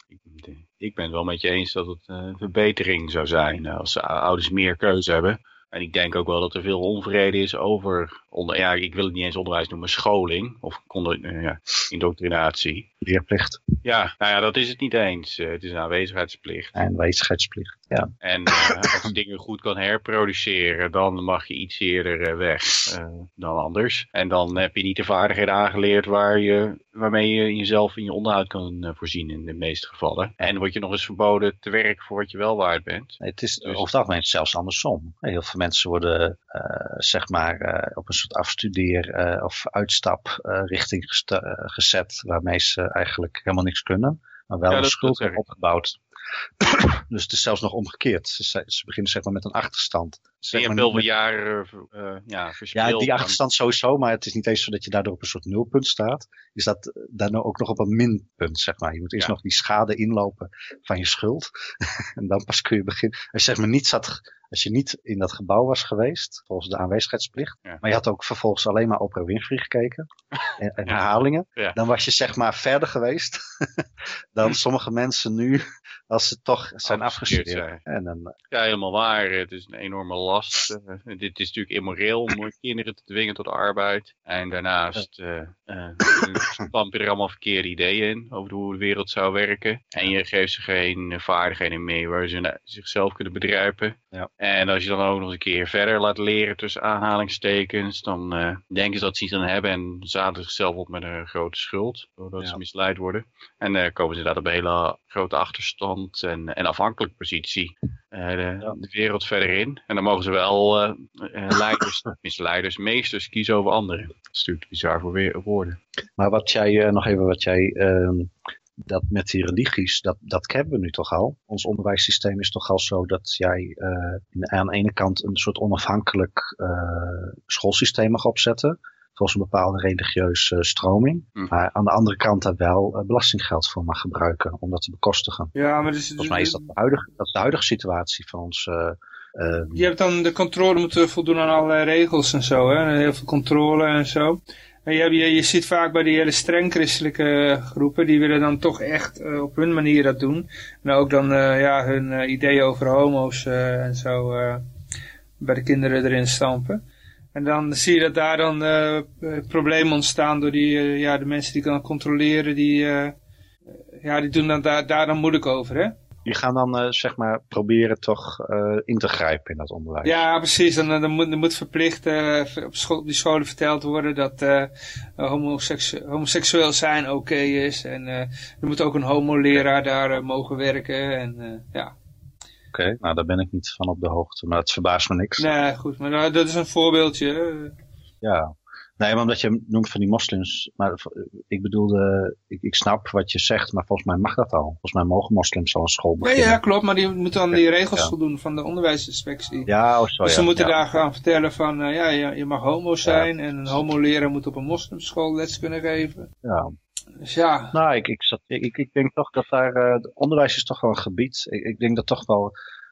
Ik- Ik ben het wel met je eens dat het eh, een verbetering zou zijn eh, als ouders meer keuze hebben. En ik denk ook wel dat er veel onvrede is over, onder, ja, ik wil het niet eens onderwijs noemen, scholing of eh, ja, indoctrinatie. Leerplicht Ja, nou ja, dat is het niet eens. Eh, het is een aanwezigheidsplicht. en wetigheidsplicht. Ja, En eh, als je dingen goed kan herproduceren, dan mag je iets eerder weg dan anders. En dan heb je niet de vaardigheden aangeleerd waar je, waarmee je jezelf in je onderhoud kan voorzien in de meeste gevallen. En word je nog eens verboden te werken voor wat je wel waard bent. Het is Dus- over het algemeen zelfs andersom. Heel veel mensen worden zeg maar op een soort afstudeer- eh, of uitstaprichting gezet waarmee ze eigenlijk helemaal niks kunnen, maar wel Ja, een schuld hebben opgebouwd. <coughs> dus het is zelfs nog omgekeerd. Ze- ze beginnen zeg maar met een achterstand. Zeg maar met- jaren eh, eh, ja. Ja, die achterstand sowieso, maar het is niet eens zo dat je daardoor op een soort nulpunt staat. Is dat eh, daar nou ook nog op een minpunt, zeg maar. Je moet eerst Ja. nog die schade inlopen van je schuld. <laughs> en dan pas kun je beginnen. Als je zeg maar niet zat, als je niet in dat gebouw was geweest, volgens de aanwezigheidsplicht. Ja. Maar je had ook vervolgens alleen maar Oprah Winfrey gekeken. <laughs> en, en Ja. herhalingen. Dan was je zeg maar verder geweest <laughs> dan sommige mensen nu, als ze toch zijn Afgestudeerd afgestudeerd. En dan, Ja, helemaal waar. Het is een enorme last. Eh, dit is natuurlijk immoreel om kinderen te dwingen tot arbeid. En daarnaast eh eh, <laughs> stamp je er allemaal verkeerde ideeën in over hoe de wereld zou werken. En je geeft ze geen eh, vaardigheden mee waar ze zichzelf kunnen bedrijven. Ja. En als je dan ook nog eens een keer verder laat leren tussen aanhalingstekens, dan eh, denken ze dat ze iets aan hebben en zaten zichzelf op met een grote schuld, doordat Ja. ze misleid worden. En dan komen ze inderdaad op een hele grote achterstand en, en afhankelijk positie eh, de, Ja. de wereld verder in. En dan mogen ze wel eh, eh, leiders, <laughs> misleiders, meesters kiezen over anderen. Dat is natuurlijk bizar voor weer- woorden. Maar wat jij, eh, nog even wat jij, ehm, dat met die religies, dat, dat hebben we nu toch al. Ons onderwijssysteem is toch al zo dat jij eh, aan de ene kant een soort onafhankelijk eh, schoolsysteem mag opzetten. Volgens een bepaalde religieuze stroming. Hm. Maar aan de andere kant daar wel eh, belastinggeld voor mag gebruiken om dat te bekostigen. ja, maar dus, Volgens mij is dat de huidige, dat is de huidige situatie van ons. eh, eh, je hebt dan de controle moeten voldoen aan allerlei regels en zo, hè? heel veel controle en zo. En je, hebt- je, je ziet vaak bij die hele streng christelijke groepen, die willen dan toch echt eh, op hun manier dat doen. En ook dan eh, ja, hun eh, ideeën over homo's eh, en zo eh, bij de kinderen erin stampen. En dan zie je dat daar dan eh, eh, problemen ontstaan door die, eh, ja, de mensen die kan controleren, die, eh, ja, die doen dan daar, daar dan moeilijk over, hè? die gaan dan eh, zeg maar proberen toch eh, in te grijpen in dat onderwijs. Ja, precies. Dan, dan, moet, dan moet verplicht eh, op, school, op die scholen verteld worden dat eh homoseksu homoseksueel zijn oké is. En eh, er moet ook een homoleraar daar mogen werken. En eh, ja, Oké, nou daar ben ik niet van op de hoogte, maar het verbaast me niks. nee, goed. Maar nou, dat is een voorbeeldje. Ja. Nee, maar omdat je noemt van die moslims, maar ik bedoelde, ik, ik snap wat je zegt, maar volgens mij mag dat al. Volgens mij mogen moslims al een school Ja, beginnen. ja, klopt. Maar die moeten dan die regels Ja. voldoen van de onderwijsinspectie. Ja, oh, zo, dus ze ja. moeten ja. daar gaan vertellen van, eh, ja, je, je mag homo zijn en een homoleraar moet op een moslimschool les kunnen geven. Ja. Dus ja, Nou, ik, ik, ik, denk toch dat daar, eh, onderwijs is toch wel een gebied. Ik, ik denk dat toch wel,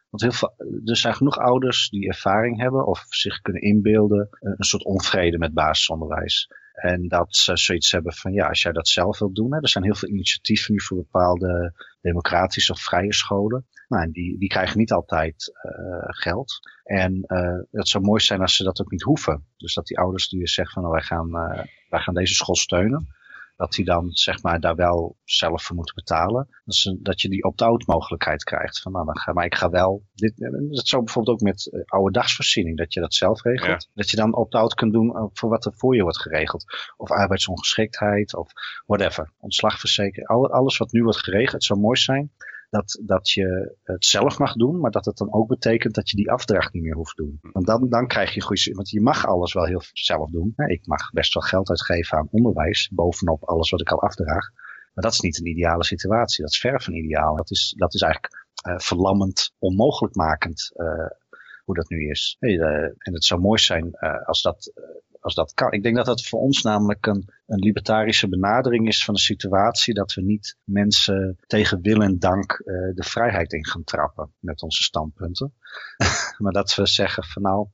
want heel veel, er zijn genoeg ouders die ervaring hebben of zich kunnen inbeelden, een, een soort onvrede met basisonderwijs. En dat ze zoiets hebben van, ja, als jij dat zelf wilt doen, hè, er zijn heel veel initiatieven nu voor bepaalde democratische of vrije scholen. Nou, en die, die krijgen niet altijd eh, geld. En eh, het zou mooi zijn als ze dat ook niet hoeven. Dus dat die ouders die zeggen van, nou, wij gaan, eh, wij gaan deze school steunen. Dat die dan zeg maar daar wel zelf voor moeten betalen. Dat, ze, dat je die opt-out mogelijkheid krijgt. Van nou, dan ga, maar ik ga wel. Dit, dat zo bijvoorbeeld ook met uh, oude dagsvoorziening, dat je dat zelf regelt. Dat je dan opt-out kunt doen voor wat er voor je wordt geregeld. Of arbeidsongeschiktheid of whatever. Ontslagverzekering. alles wat nu wordt geregeld. Het zou mooi zijn dat, dat je het zelf mag doen, maar dat het dan ook betekent dat je die afdracht niet meer hoeft te doen. Want dan, dan krijg je goede, want je mag alles wel heel zelf doen. Ik mag best wel geld uitgeven aan onderwijs, bovenop alles wat ik al afdraag. Maar dat is niet een ideale situatie. Dat is ver van ideaal. Dat is, dat is eigenlijk uh, verlammend, onmogelijk makend uh, hoe dat nu is. Hey, uh, en het zou mooi zijn als dat als dat kan. Ik denk dat dat voor ons namelijk een, een libertarische benadering is van de situatie. Dat we niet mensen tegen wil en dank uh, de vrijheid in gaan trappen met onze standpunten. <laughs> maar dat we zeggen van nou,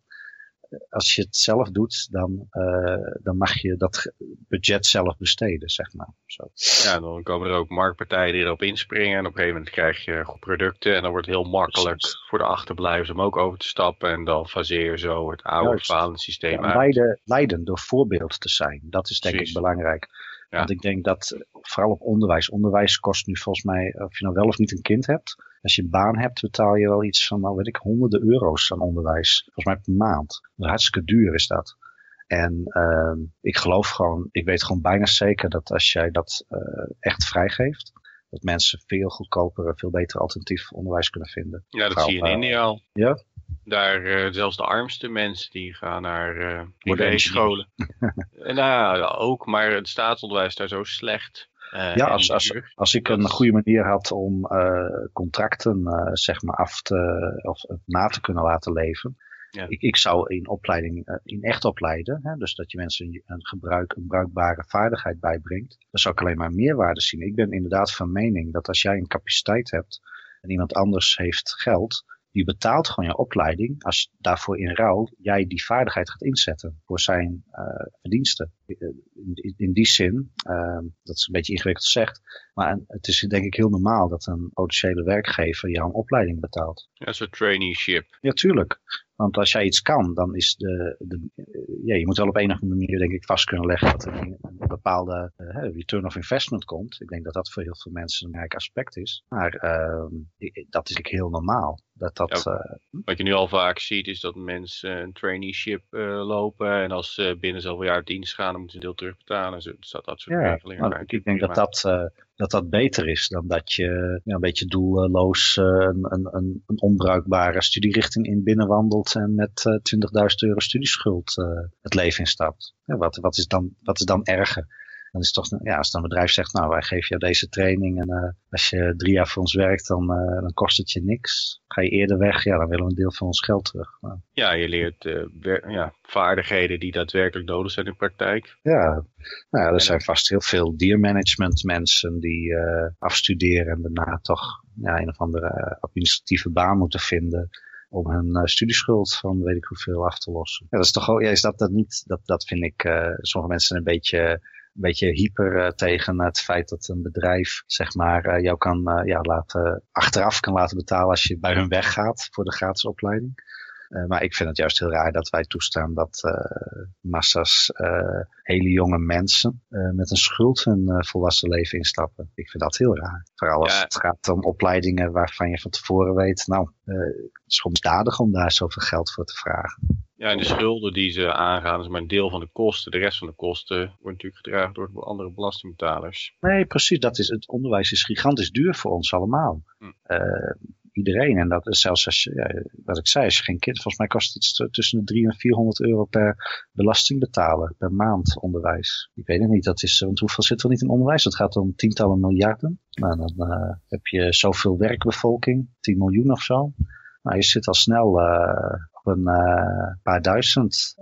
als je het zelf doet, dan, uh, dan mag je dat budget zelf besteden, zeg maar. Zo. Ja, dan komen er ook marktpartijen die erop inspringen. En op een gegeven moment krijg je goed producten. En dan wordt het heel makkelijk Precies. voor de achterblijvers om ook over te stappen. En dan faseer je zo het oude falensysteem ja, uit. Leiden, leiden door voorbeeld te zijn. Dat is denk Precies. ik belangrijk. Ja. Want ik denk dat, vooral op onderwijs. Onderwijs kost nu volgens mij, of je nou wel of niet een kind hebt als je een baan hebt, betaal je wel iets van, nou weet ik, honderden euro's aan onderwijs. Volgens mij per maand. Dus hartstikke duur is dat. En uh, ik geloof gewoon, ik weet gewoon bijna zeker dat als jij dat uh, echt vrijgeeft, dat mensen veel goedkoper, veel beter alternatief onderwijs kunnen vinden. Ja, dat zie je in uh, India al. Ja? Daar, uh, zelfs de armste mensen, die gaan naar uh, privé-scholen. <laughs> nou ja, ook, maar het staatsonderwijs is daar zo slecht. Uh, ja, als, als, als ik een goede manier had om uh, contracten uh, zeg maar af te, of na te kunnen laten leven. Ja. Ik, ik zou in opleiding, in echt opleiden, hè, dus dat je mensen een, gebruik, een bruikbare vaardigheid bijbrengt. Dan zou ik alleen maar meerwaarde zien. Ik ben inderdaad van mening dat als jij een capaciteit hebt en iemand anders heeft geld, die betaalt gewoon je opleiding als daarvoor in ruil jij die vaardigheid gaat inzetten voor zijn uh, verdiensten. In, in, die zin, uh, dat is een beetje ingewikkeld gezegd, maar het is denk ik heel normaal dat een potentiële werkgever jou een opleiding betaalt. Ja, zo'n traineeship. Ja, tuurlijk. Want als jij iets kan, dan is de, de ja, je moet wel op een of andere manier denk ik vast kunnen leggen dat er een, een bepaalde uh, return of investment komt. Ik denk dat dat voor heel veel mensen een belangrijk aspect is. Maar uh, dat is ik heel normaal. Dat dat, ja, uh, wat je nu al vaak ziet is dat mensen een traineeship lopen en als ze binnen zoveel jaar dienst gaan, dan moeten ze een deel terugbetalen. Zo, dat, dat soort ja, regelingen. Ik denk dat dat dat dat beter is dan dat je een beetje doelloos uh, een, een, een, onbruikbare studierichting in binnenwandelt en met uh, 20.000 euro studieschuld uh, het leven instapt. Wat, wat, is dan, wat is dan erger? Dan is toch, ja, als dan een bedrijf zegt, nou wij geven jou deze training en uh, als je drie jaar voor ons werkt, dan, uh, dan kost het je niks. Ga je eerder weg, ja, dan willen we een deel van ons geld terug. Nou. Ja, je leert uh, ja, vaardigheden die daadwerkelijk nodig zijn in de praktijk. Ja, nou, ja er zijn vast heel veel diermanagement mensen die afstuderen en daarna toch ja, een of andere administratieve baan moeten vinden om hun uh, studieschuld van weet ik hoeveel af te lossen. Ja, dat is toch ook, ja, is dat, dat niet, dat, dat vind ik, uh, sommige mensen een beetje beetje hyper uh, tegen het feit dat een bedrijf zeg maar uh, jou kan uh, ja, laten, achteraf kan laten betalen als je bij hun weggaat voor de gratis opleiding. Maar ik vind het juist heel raar dat wij toestaan dat massa's hele jonge mensen met een schuld hun volwassen leven instappen. Ik vind dat heel raar. Vooral als ja. het gaat om opleidingen waarvan je van tevoren weet, nou, het is gewoon misdadig om daar zoveel geld voor te vragen. Ja, en de schulden die ze aangaan is maar een deel van de kosten. De rest van de kosten wordt natuurlijk gedragen door andere belastingbetalers. Nee, precies. Dat is, het onderwijs is gigantisch duur voor ons allemaal. Hm. Iedereen. En dat is zelfs als je, ja, wat ik zei, als je geen kind, volgens mij kost het tussen de 300 en 400 euro per belasting betalen, per maand onderwijs. Ik weet het niet, dat is, want hoeveel zit er niet in onderwijs? Dat gaat om tientallen miljarden. Nou, dan uh, heb je zoveel werkbevolking, 10 miljoen of zo. Nou, je zit al snel uh, op een uh, paar duizend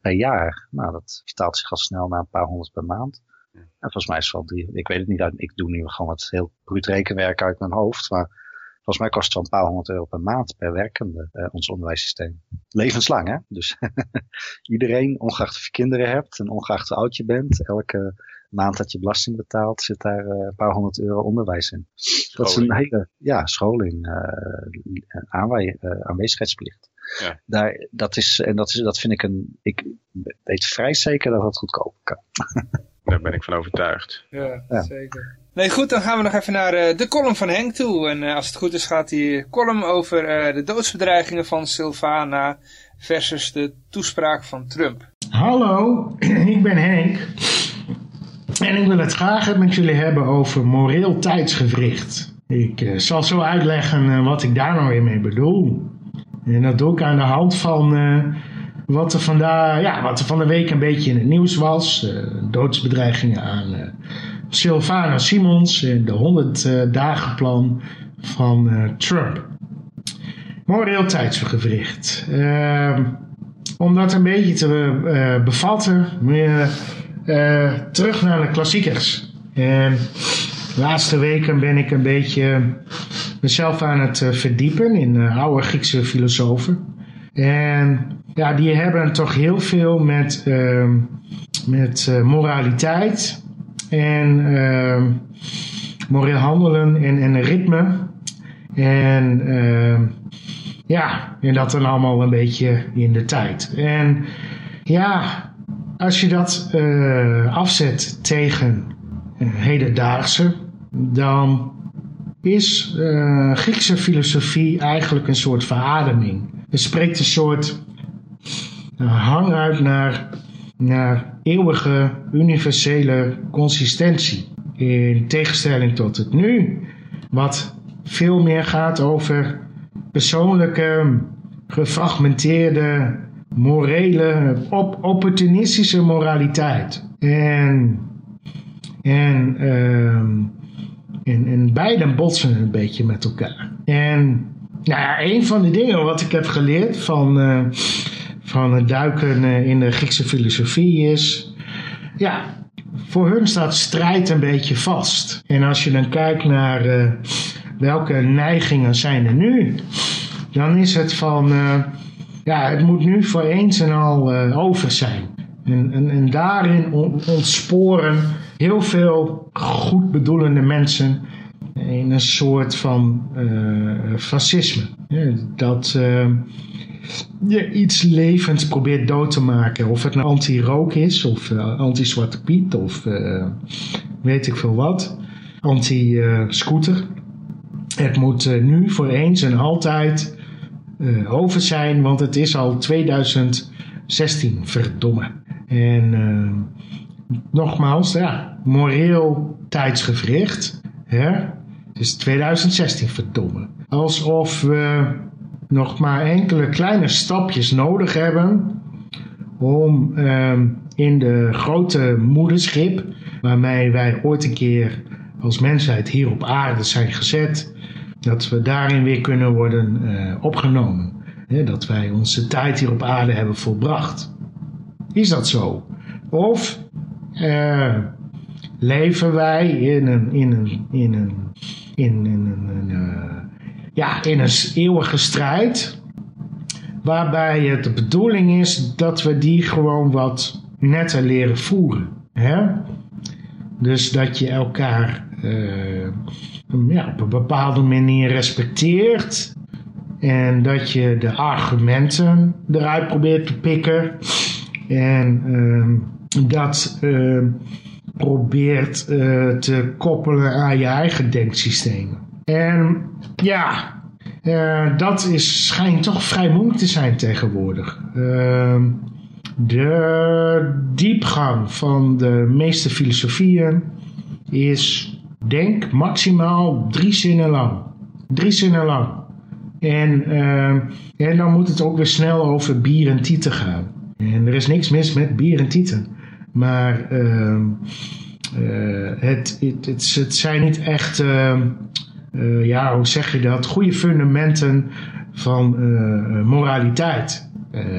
per jaar. Nou, dat vertaalt zich al snel naar een paar honderd per maand. En volgens mij is het wel drie, ik weet het niet, ik doe nu gewoon wat heel bruut rekenwerk uit mijn hoofd, maar volgens mij kost het wel een paar honderd euro per maand per werkende, uh, ons onderwijssysteem. Levenslang, hè? Dus <laughs> iedereen, ongeacht of je kinderen hebt en ongeacht hoe oud je bent, elke maand dat je belasting betaalt, zit daar uh, een paar honderd euro onderwijs in. Scholing. Dat is een hele, ja, scholing, uh, aanwij, uh, aanwezigheidsplicht. Ja. Daar, dat is, en dat, is, dat vind ik een, ik weet vrij zeker dat dat goedkoper kan. <laughs> Daar ben ik van overtuigd. Ja, Ja. zeker. Nee, goed, dan gaan we nog even naar eh, de column van Henk toe. En eh, als het goed is gaat die column over eh, de doodsbedreigingen van Sylvana versus de toespraak van Trump. Hallo, <clears throat> ik ben Henk. En ik wil het graag met jullie hebben over moreel tijdsgewricht. Ik zal zo uitleggen wat ik daar nou weer mee bedoel. En dat doe ik aan de hand van wat, er vandaag, ja, wat er van de week een beetje in het nieuws was. Doodsbedreigingen aan Sylvana Simons en de 100 eh, dagen plan van eh, Trump. Moreel tijdsgewricht. Ehm om dat een beetje te eh, bevatten, je eh, terug naar de klassiekers. De laatste weken ben ik een beetje mezelf aan het verdiepen in oude Griekse filosofen. En ja, die hebben toch heel veel met, ehm, met moraliteit en ehm, moreel handelen en, en ritme. En ehm, ja, en dat dan allemaal een beetje in de tijd. En ja, als je dat eh, afzet tegen hedendaagse, dan is eh, Griekse filosofie eigenlijk een soort verademing. Er spreekt een soort eh, hang uit naar, naar eeuwige universele consistentie. In tegenstelling tot het nu, wat veel meer gaat over persoonlijke, gefragmenteerde, morele, op, opportunistische moraliteit. En, en, ehm, en, en botsen een beetje met elkaar. En nou ja, een van de dingen wat ik heb geleerd van, eh, van het duiken eh, in de Griekse filosofie is... Ja, voor hun staat strijd een beetje vast. En als je dan kijkt naar eh, welke neigingen zijn er nu, dan is het van, eh, ja, het moet nu voor eens en al over zijn. En, en, en daarin on- ontsporen heel veel goed bedoelende mensen in een soort van eh, fascisme. Dat eh, je iets levends probeert dood te maken. Of het nou anti-rook is, of eh, anti-zwarte piet, of weet ik veel wat. Anti-scooter. het moet nu voor eens en altijd over zijn, want het is al 2016, verdomme. En nogmaals, ja, moreel tijdsgevricht. Hè? Is 2016, verdomme. Alsof we nog maar enkele kleine stapjes nodig hebben om ehm, in de grote moederschip, waarmee wij ooit een keer als mensheid hier op aarde zijn gezet, dat we daarin weer kunnen worden eh, opgenomen. Dat wij onze tijd hier op aarde hebben volbracht. Is dat zo? Of eh, leven wij in een, in een, in een, in een, eh, ja, in een eeuwige strijd, waarbij het de bedoeling is dat we die gewoon wat netter leren voeren. Hè? Dus dat je elkaar eh, ja, op een bepaalde manier respecteert. En dat je de argumenten eruit probeert te pikken. En ehm, dat ehm, probeert eh, te koppelen aan je eigen denksysteem. En ja, eh, dat is, schijnt toch vrij moeilijk te zijn tegenwoordig. Ehm, de diepgang van de meeste filosofieën is, denk, maximaal drie zinnen lang. Drie zinnen lang. En, ehm, en dan moet het ook weer snel over bier en tieten gaan. En er is niks mis met bier en tieten. Maar ehm, eh, het, het, het, zijn niet echt, ehm, eh, ja, hoe zeg je dat, goede fundamenten van eh, moraliteit,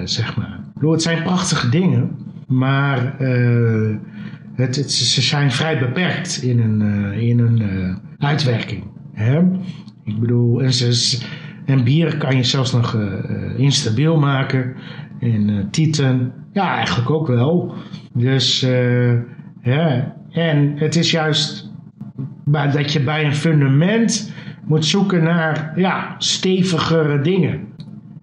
zeg maar. Bedoel, het zijn prachtige dingen, maar het, het, ze zijn vrij beperkt in een, in een uitwerking. Hè? Ik bedoel, en, en bier kan je zelfs nog instabiel maken. En eh, tieten, ja, eigenlijk ook wel. Dus, eh, ja, en het is juist dat je bij een fundament moet zoeken naar ja, stevigere dingen.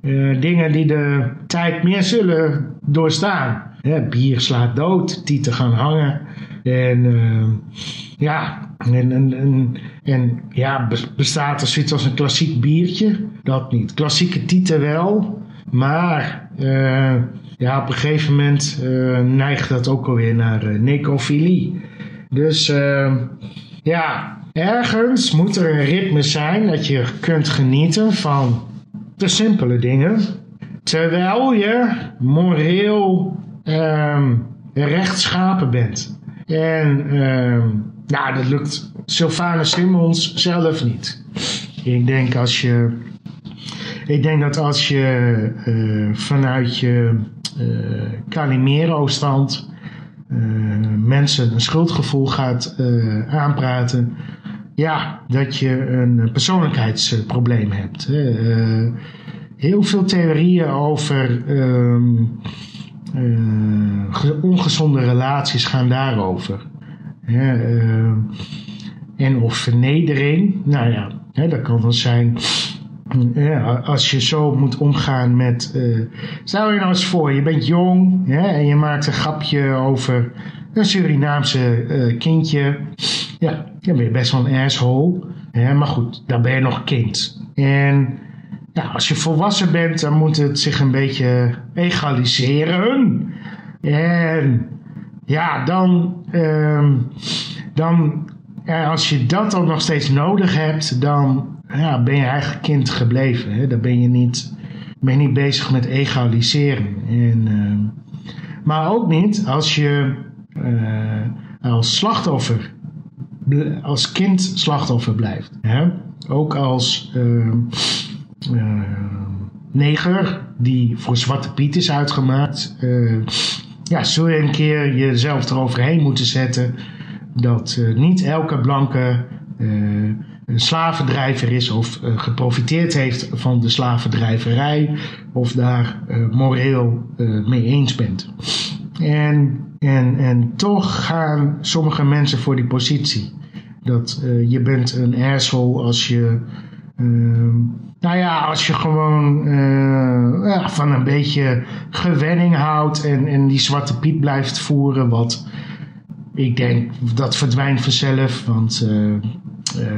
Eh, dingen die de tijd meer zullen doorstaan. Hè, bier slaat dood, tieten gaan hangen. En uh, ja, en, en, ja, bestaat er zoiets als een klassiek biertje? Dat niet. Klassieke tieten wel, maar uh, ja, op een gegeven moment uh, neigt dat ook alweer naar uh, necrofilie. Dus ja, ergens moet er een ritme zijn dat je kunt genieten van de simpele dingen. Terwijl je moreel um, rechtschapen bent. En um, nou, dat lukt Sylvanus Simmons zelf niet. Ik denk als je. Ik denk dat als je uh, vanuit je uh, Calimero-stand uh, mensen een schuldgevoel gaat aanpraten, ja, dat je een persoonlijkheidsprobleem hebt. heel veel theorieën over um, ongezonde relaties gaan daarover. En of vernedering. Nou ja, hè, dat kan dan zijn. Als je zo moet omgaan met. Uh, stel je nou eens voor, je bent jong hè, en je maakt een grapje over een Surinaamse uh, kindje. Ja, dan ben je best wel een asshole. Hè, maar goed, dan ben je nog kind. En ja, als je volwassen bent, dan moet het zich een beetje egaliseren. En ja, dan, uh, dan als je dat dan nog steeds nodig hebt, dan ja, ben je eigenlijk kind gebleven. Hè? Dan ben je niet, ben je niet bezig met egaliseren. En, uh, maar ook niet als je uh, als slachtoffer, als kind slachtoffer blijft. Hè? Ook als uh, neger die voor Zwarte Piet is uitgemaakt ja, zul je een keer jezelf eroverheen moeten zetten dat niet elke blanke een slavendrijver is of uh, geprofiteerd heeft van de slavendrijverij of daar moreel mee eens bent. En, en, en toch gaan sommige mensen voor die positie. Dat je bent een asshole als je Ehm, nou ja, als je gewoon van een beetje gewenning houdt en, en die zwarte piet blijft voeren, wat ik denk dat verdwijnt vanzelf, want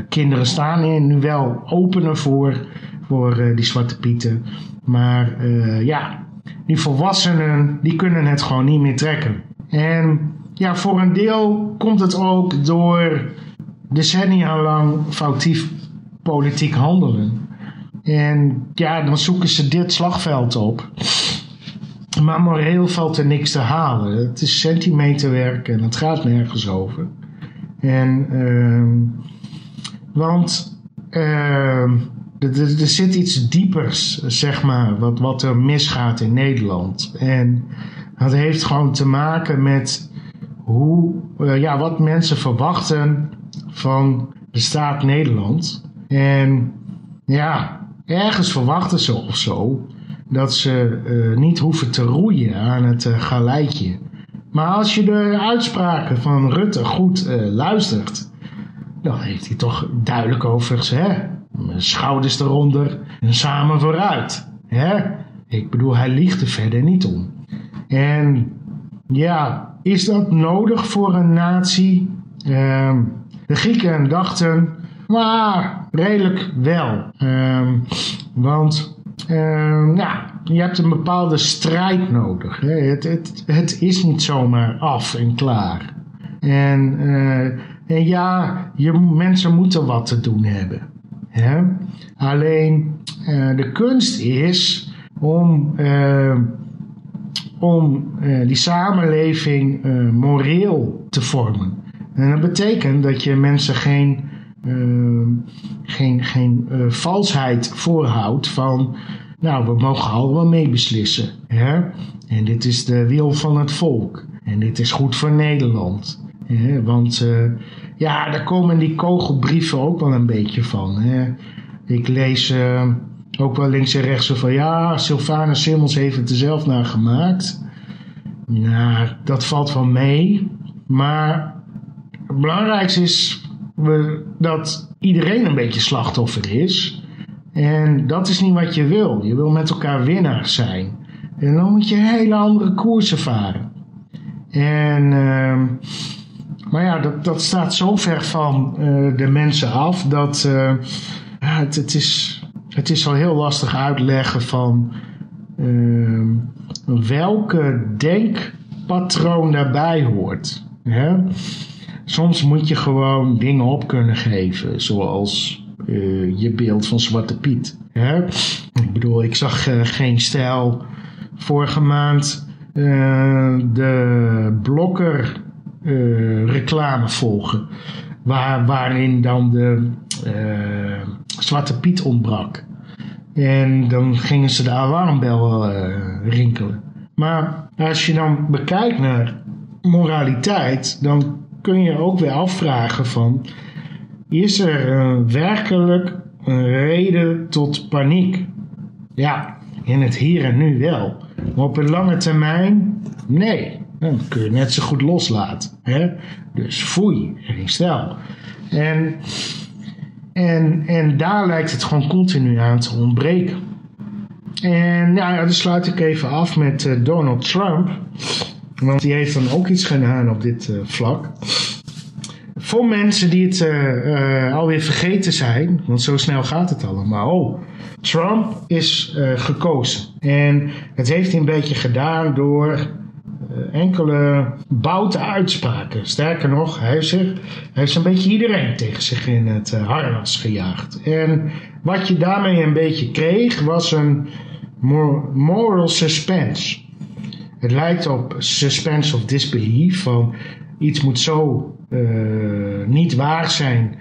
kinderen staan er nu wel opener voor, voor die zwarte pieten. Maar ja, die volwassenen, die kunnen het gewoon niet meer trekken. En ja, voor een deel komt het ook door decennia lang foutief politiek handelen. En ja, dan zoeken ze dit slagveld op. Maar moreel valt er niks te halen. Het is centimeterwerk en het gaat nergens over. En, uh, want uh, er, zit iets diepers, zeg maar, wat, wat er misgaat in Nederland. En dat heeft gewoon te maken met hoe, uh, ja, wat mensen verwachten van de staat Nederland. En ja, ergens verwachten ze of zo dat ze uh, niet hoeven te roeien aan het uh, galeitje. Maar als je de uitspraken van Rutte goed luistert, dan heeft hij toch duidelijk over ze, hè? Schouders eronder en samen vooruit. Hè? Ik bedoel, hij liegt er verder niet om. En ja, is dat nodig voor een natie? Ehm, de Grieken dachten, maar redelijk wel. Um, want um, ja, je hebt een bepaalde strijd nodig. Hè? Het, het, het is niet zomaar af en klaar. En, en ja, je, mensen moeten wat te doen hebben. Hè? Alleen uh, de kunst is om, uh, om die samenleving moreel te vormen. En dat betekent dat je mensen geen Ehm, geen, geen valsheid voorhoudt van, nou, we mogen allemaal meebeslissen. Hè? En dit is de wil van het volk. En dit is goed voor Nederland. Want uh, ja, daar komen die kogelbrieven ook wel een beetje van. Hè? Ik lees uh, ook wel links en rechts van, ja, Sylvana Simmons heeft het er zelf naar gemaakt. Nou, dat valt wel mee. Maar het belangrijkste is we, dat iedereen een beetje slachtoffer is. En dat is niet wat je wil. Je wil met elkaar winnaars zijn. En dan moet je hele andere koersen varen. En uh, maar ja, dat, dat staat zo ver van uh, de mensen af dat uh, het, het, is, het is al heel lastig uitleggen van uh, welke denkpatroon daarbij hoort. Hè? Soms moet je gewoon dingen op kunnen geven, zoals je beeld van Zwarte Piet. Hè? Ik bedoel, ik zag geen stijl vorige maand de blokker reclame volgen. Waar, waarin dan de uh, Zwarte Piet ontbrak. En dan gingen ze de alarmbel uh, rinkelen. Maar als je dan bekijkt naar moraliteit, dan kun je ook weer afvragen van... Is er werkelijk een reden tot paniek? Ja, in het hier en nu wel. Maar op een lange termijn, nee. Dan kun je net zo goed loslaten. Hè? Dus foei, geen stijl. En, en, en daar lijkt het gewoon continu aan te ontbreken. En nou ja, dan sluit ik even af met uh, Donald Trump. Want die heeft dan ook iets gedaan op dit uh, vlak. Voor mensen die het uh, alweer vergeten zijn, want zo snel gaat het allemaal. Oh, Trump is gekozen. En het heeft hij een beetje gedaan door eh, enkele boute uitspraken. Sterker nog, hij heeft, zich, hij heeft een beetje iedereen tegen zich in het uh, harnas gejaagd. En wat je daarmee een beetje kreeg, was een moral suspense. Het lijkt op suspense of disbelief, van iets moet zo uh, niet waar zijn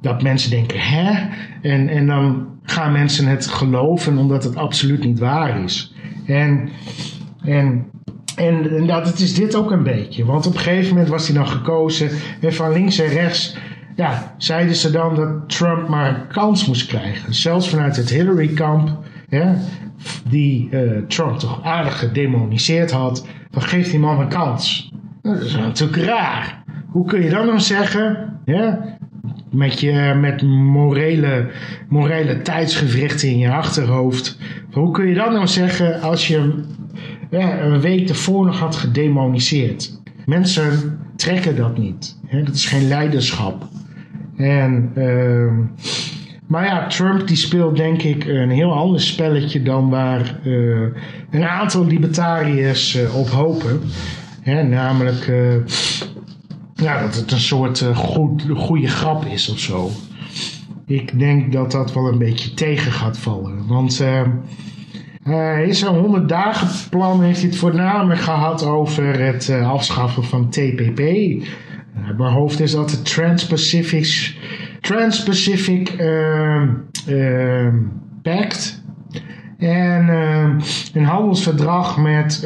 dat mensen denken, hè? En, en dan gaan mensen het geloven omdat het absoluut niet waar is. En, en en, en dat, is dit ook een beetje. Want op een gegeven moment was hij dan gekozen. En van links en rechts ja, zeiden ze dan dat Trump maar een kans moest krijgen. Zelfs vanuit het Hillary-kamp, die uh, Trump toch aardig gedemoniseerd had. Dan geeft die man een kans. Dat is natuurlijk raar. Hoe kun je dan dan zeggen, ja, met, je, met morele, morele tijdsgevrichten in je achterhoofd. Hoe kun je dan nou zeggen als je ja, een week ervoor nog had gedemoniseerd. Mensen trekken dat niet. Hè? Dat is geen leiderschap. En, uh, maar ja, Trump die speelt denk ik een heel ander spelletje dan waar uh, een aantal libertariërs uh, op hopen. Hè? Namelijk uh, ja, dat het een soort goed, goede grap is of zo. Ik denk dat dat wel een beetje tegen gaat vallen. Want uh, in zijn 100 dagen plan heeft hij het voornamelijk gehad over het uh, afschaffen van TPP. Uh, mijn hoofd is dat de Trans-Pacific Trans-Pacific uh, Pact. En een handelsverdrag met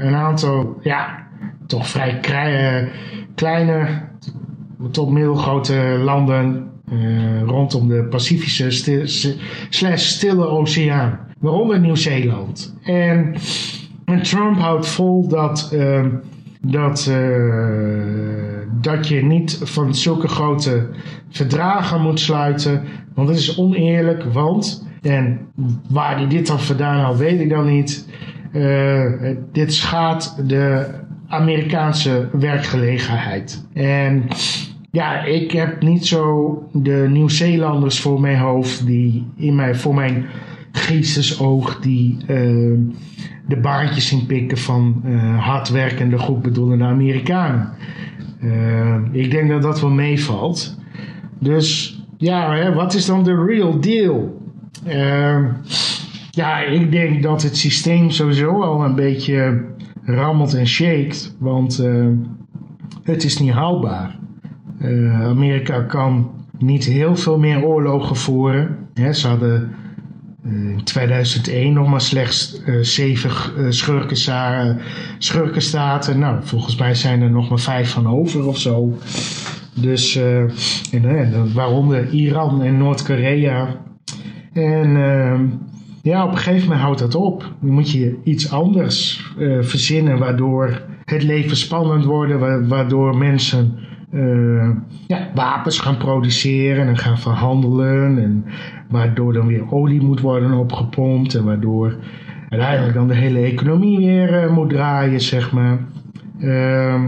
een aantal, ja, toch vrij kleine tot middelgrote landen rondom de Pacifische slash stille oceaan waaronder Nieuw-Zeeland. En, en, Trump houdt vol dat, uh, dat, uh, dat je niet van zulke grote verdragen moet sluiten, want het is oneerlijk, want, en waar hij dit dan vandaan haalt, weet ik dan niet. Uh, dit schaadt de Amerikaanse werkgelegenheid. En ja, ik heb niet zo de Nieuw-Zeelanders voor mijn hoofd die in mij, voor mijn geestesoog die uh, de baantjes inpikken van uh, hardwerkende, goed bedoelende Amerikanen. Uh, ik denk dat dat wel meevalt. Dus ja, hè, wat is dan de real deal? ja, ik denk dat het systeem sowieso al een beetje rammelt en shakt, want het is niet houdbaar. Amerika kan niet heel veel meer oorlogen voeren. Hè, ze hadden in 2001 nog maar slechts uh, zeven uh, schurkenstaten. Nou, volgens mij zijn er nog maar vijf van over of zo. Dus, uh, en, waaronder Iran en Noord-Korea. En ja, op een gegeven moment houdt dat op. Dan moet je iets anders verzinnen waardoor het leven spannend wordt, waardoor mensen uh, ja, wapens gaan produceren en gaan verhandelen. En waardoor dan weer olie moet worden opgepompt. En waardoor uiteindelijk dan de hele economie weer uh, moet draaien, zeg maar. Uh,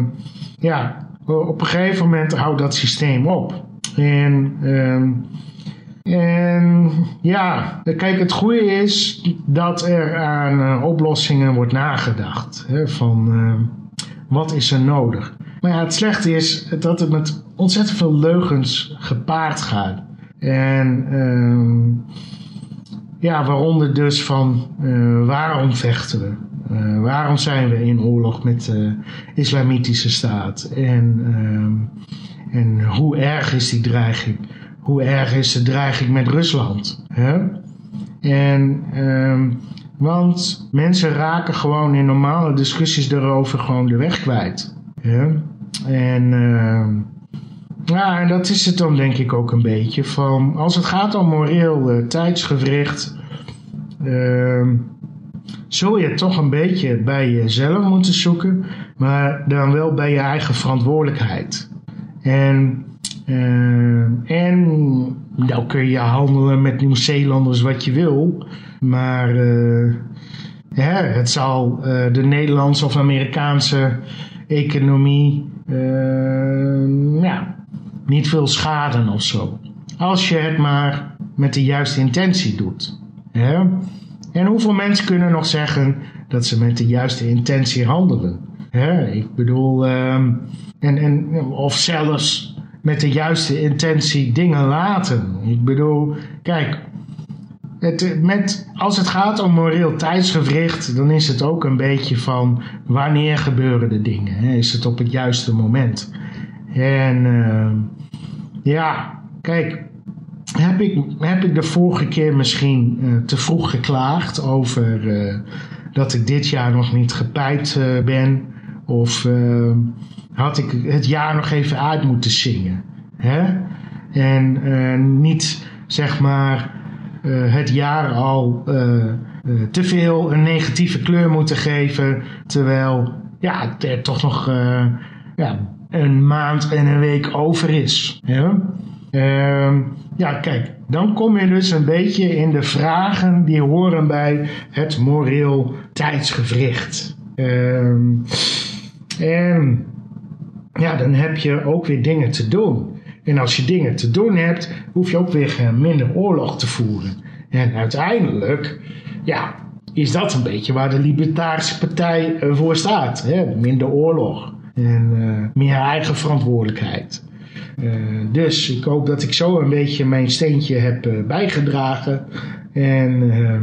ja, op een gegeven moment houdt dat systeem op. En, ehm, en ja, kijk, het goede is dat er aan eh, oplossingen wordt nagedacht. Hè, van ehm, wat is er nodig? Maar ja, het slechte is dat het met ontzettend veel leugens gepaard gaat. En ehm, ja, waaronder dus van uh, waarom vechten we? Uh, waarom zijn we in oorlog met de islamitische staat? En, uh, en hoe erg is die dreiging? Hoe erg is de dreiging met Rusland? Hè? En, uh, want mensen raken gewoon in normale discussies daarover gewoon de weg kwijt. Hè? En, ehm, ja, dat is het dan denk ik ook een beetje. Van, als het gaat om moreel uh, tijdsgewricht zul je toch een beetje bij jezelf moeten zoeken, maar dan wel bij je eigen verantwoordelijkheid. En, uh, en nou kun je handelen met Nieuw-Zeelanders wat je wil, maar ja, het zal de Nederlandse of Amerikaanse economie ja, niet veel schaden of zo. Als je het maar met de juiste intentie doet. Hè? En hoeveel mensen kunnen nog zeggen dat ze met de juiste intentie handelen? Hè? Ik bedoel, um, en, en, of zelfs met de juiste intentie dingen laten. Ik bedoel, kijk, het, met, als het gaat om moreel tijdsgewricht, dan is het ook een beetje van wanneer gebeuren de dingen? Hè? Is het op het juiste moment? En uh, ja, kijk, heb ik, heb ik de vorige keer misschien uh, te vroeg geklaagd over uh, dat ik dit jaar nog niet gepijpt ben? Of had ik het jaar nog even uit moeten zingen? Hè? En niet zeg maar het jaar al te veel een negatieve kleur moeten geven, terwijl ja, er toch nog ja, een maand en een week over is. Hè? Uh, ja, kijk, dan kom je dus een beetje in de vragen die horen bij het moreel tijdsgevricht. Uh, en ja, dan heb je ook weer dingen te doen. En als je dingen te doen hebt, hoef je ook weer minder oorlog te voeren. En uiteindelijk, ja, is dat een beetje waar de Libertarische Partij eh, voor staat. Hè? Minder oorlog en uh, meer eigen verantwoordelijkheid. Dus ik hoop dat ik zo een beetje mijn steentje heb bijgedragen. En uh,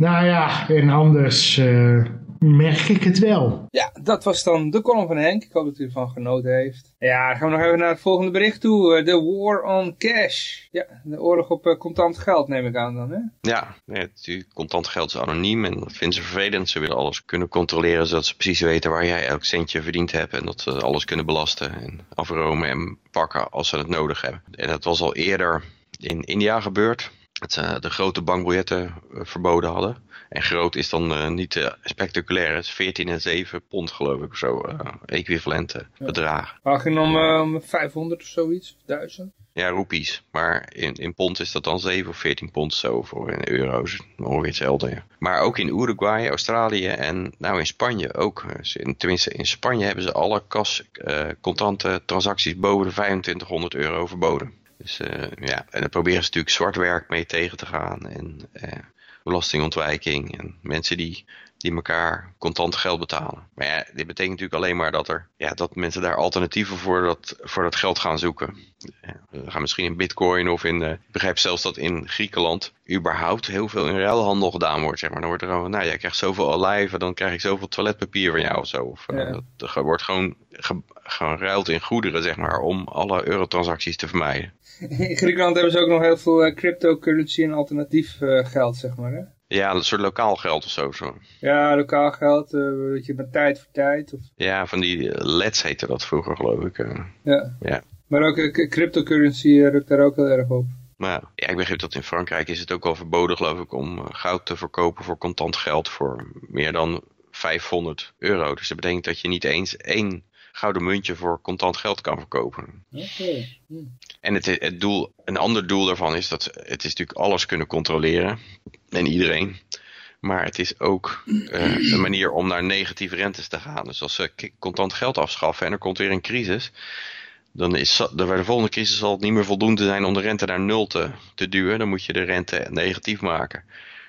nou ja, en anders eh, merk ik het wel. Ja, dat was dan de column van Henk. Ik hoop dat u ervan genoten heeft. Ja, dan gaan we nog even naar het volgende bericht toe. De war on cash. Ja, de oorlog op contant geld neem ik aan dan, hè? Ja, nee, contant geld is anoniem en dat vinden ze vervelend. Ze willen alles kunnen controleren zodat ze precies weten waar jij elk centje verdiend hebt. En dat ze alles kunnen belasten en afromen en pakken als ze het nodig hebben. En dat was al eerder in India gebeurd. Dat ze de grote bankbiljetten verboden hadden. En groot is dan uh, niet uh, spectaculair. Het is 14 en 7 pond geloof ik of zo. Uh, equivalente ja. bedragen. Ging om, om 500 of zoiets? Of 1000? Ja, roepies. Maar in, in pond is dat dan 7 of 14 pond zo voor in euro's. Ongeveer hetzelfde. Ja. Maar ook in Uruguay, Australië en nou in Spanje ook. In, tenminste in Spanje hebben ze alle kas contante transacties boven de 2500 euro verboden. Dus ja, en dan proberen ze natuurlijk zwart werk mee tegen te gaan. En belastingontwijking en mensen die, die elkaar contant geld betalen. Maar ja, dit betekent natuurlijk alleen maar dat, er, ja, dat mensen daar alternatieven voor dat, voor dat geld gaan zoeken. Ja, we gaan misschien in bitcoin of in, uh, ik begrijp zelfs dat in Griekenland überhaupt heel veel in ruilhandel gedaan wordt. Zeg maar. Dan wordt er gewoon, nou jij krijgt zoveel olijven, dan krijg ik zoveel toiletpapier van jou of zo. Of, ja. dat, er wordt gewoon geruild in goederen, zeg maar, om alle eurotransacties te vermijden. In Griekenland hebben ze ook nog heel veel uh, cryptocurrency en alternatief uh, geld, zeg maar, hè? Ja, een soort lokaal geld of zo. zo. Ja, lokaal geld, uh, dat je met tijd voor tijd. Of... Ja, van die LEDs heette dat vroeger, geloof ik. ja. ja. Maar ook cryptocurrency rukt daar ook heel erg op. Nou, ja, ik begreep dat in Frankrijk is het ook al verboden, geloof ik, om goud te verkopen voor contant geld voor meer dan 500 euro. Dus dat betekent dat je niet eens één gouden muntje voor contant geld kan verkopen. Okay. Hm. En het, het doel, een ander doel daarvan is dat het is natuurlijk alles kunnen controleren. En iedereen. Maar het is ook uh, een manier om naar negatieve rentes te gaan. Dus als ze contant geld afschaffen en er komt weer een crisis, dan is bij de volgende crisis zal het niet meer voldoende zijn om de rente naar nul te, te duwen. Dan moet je de rente negatief maken.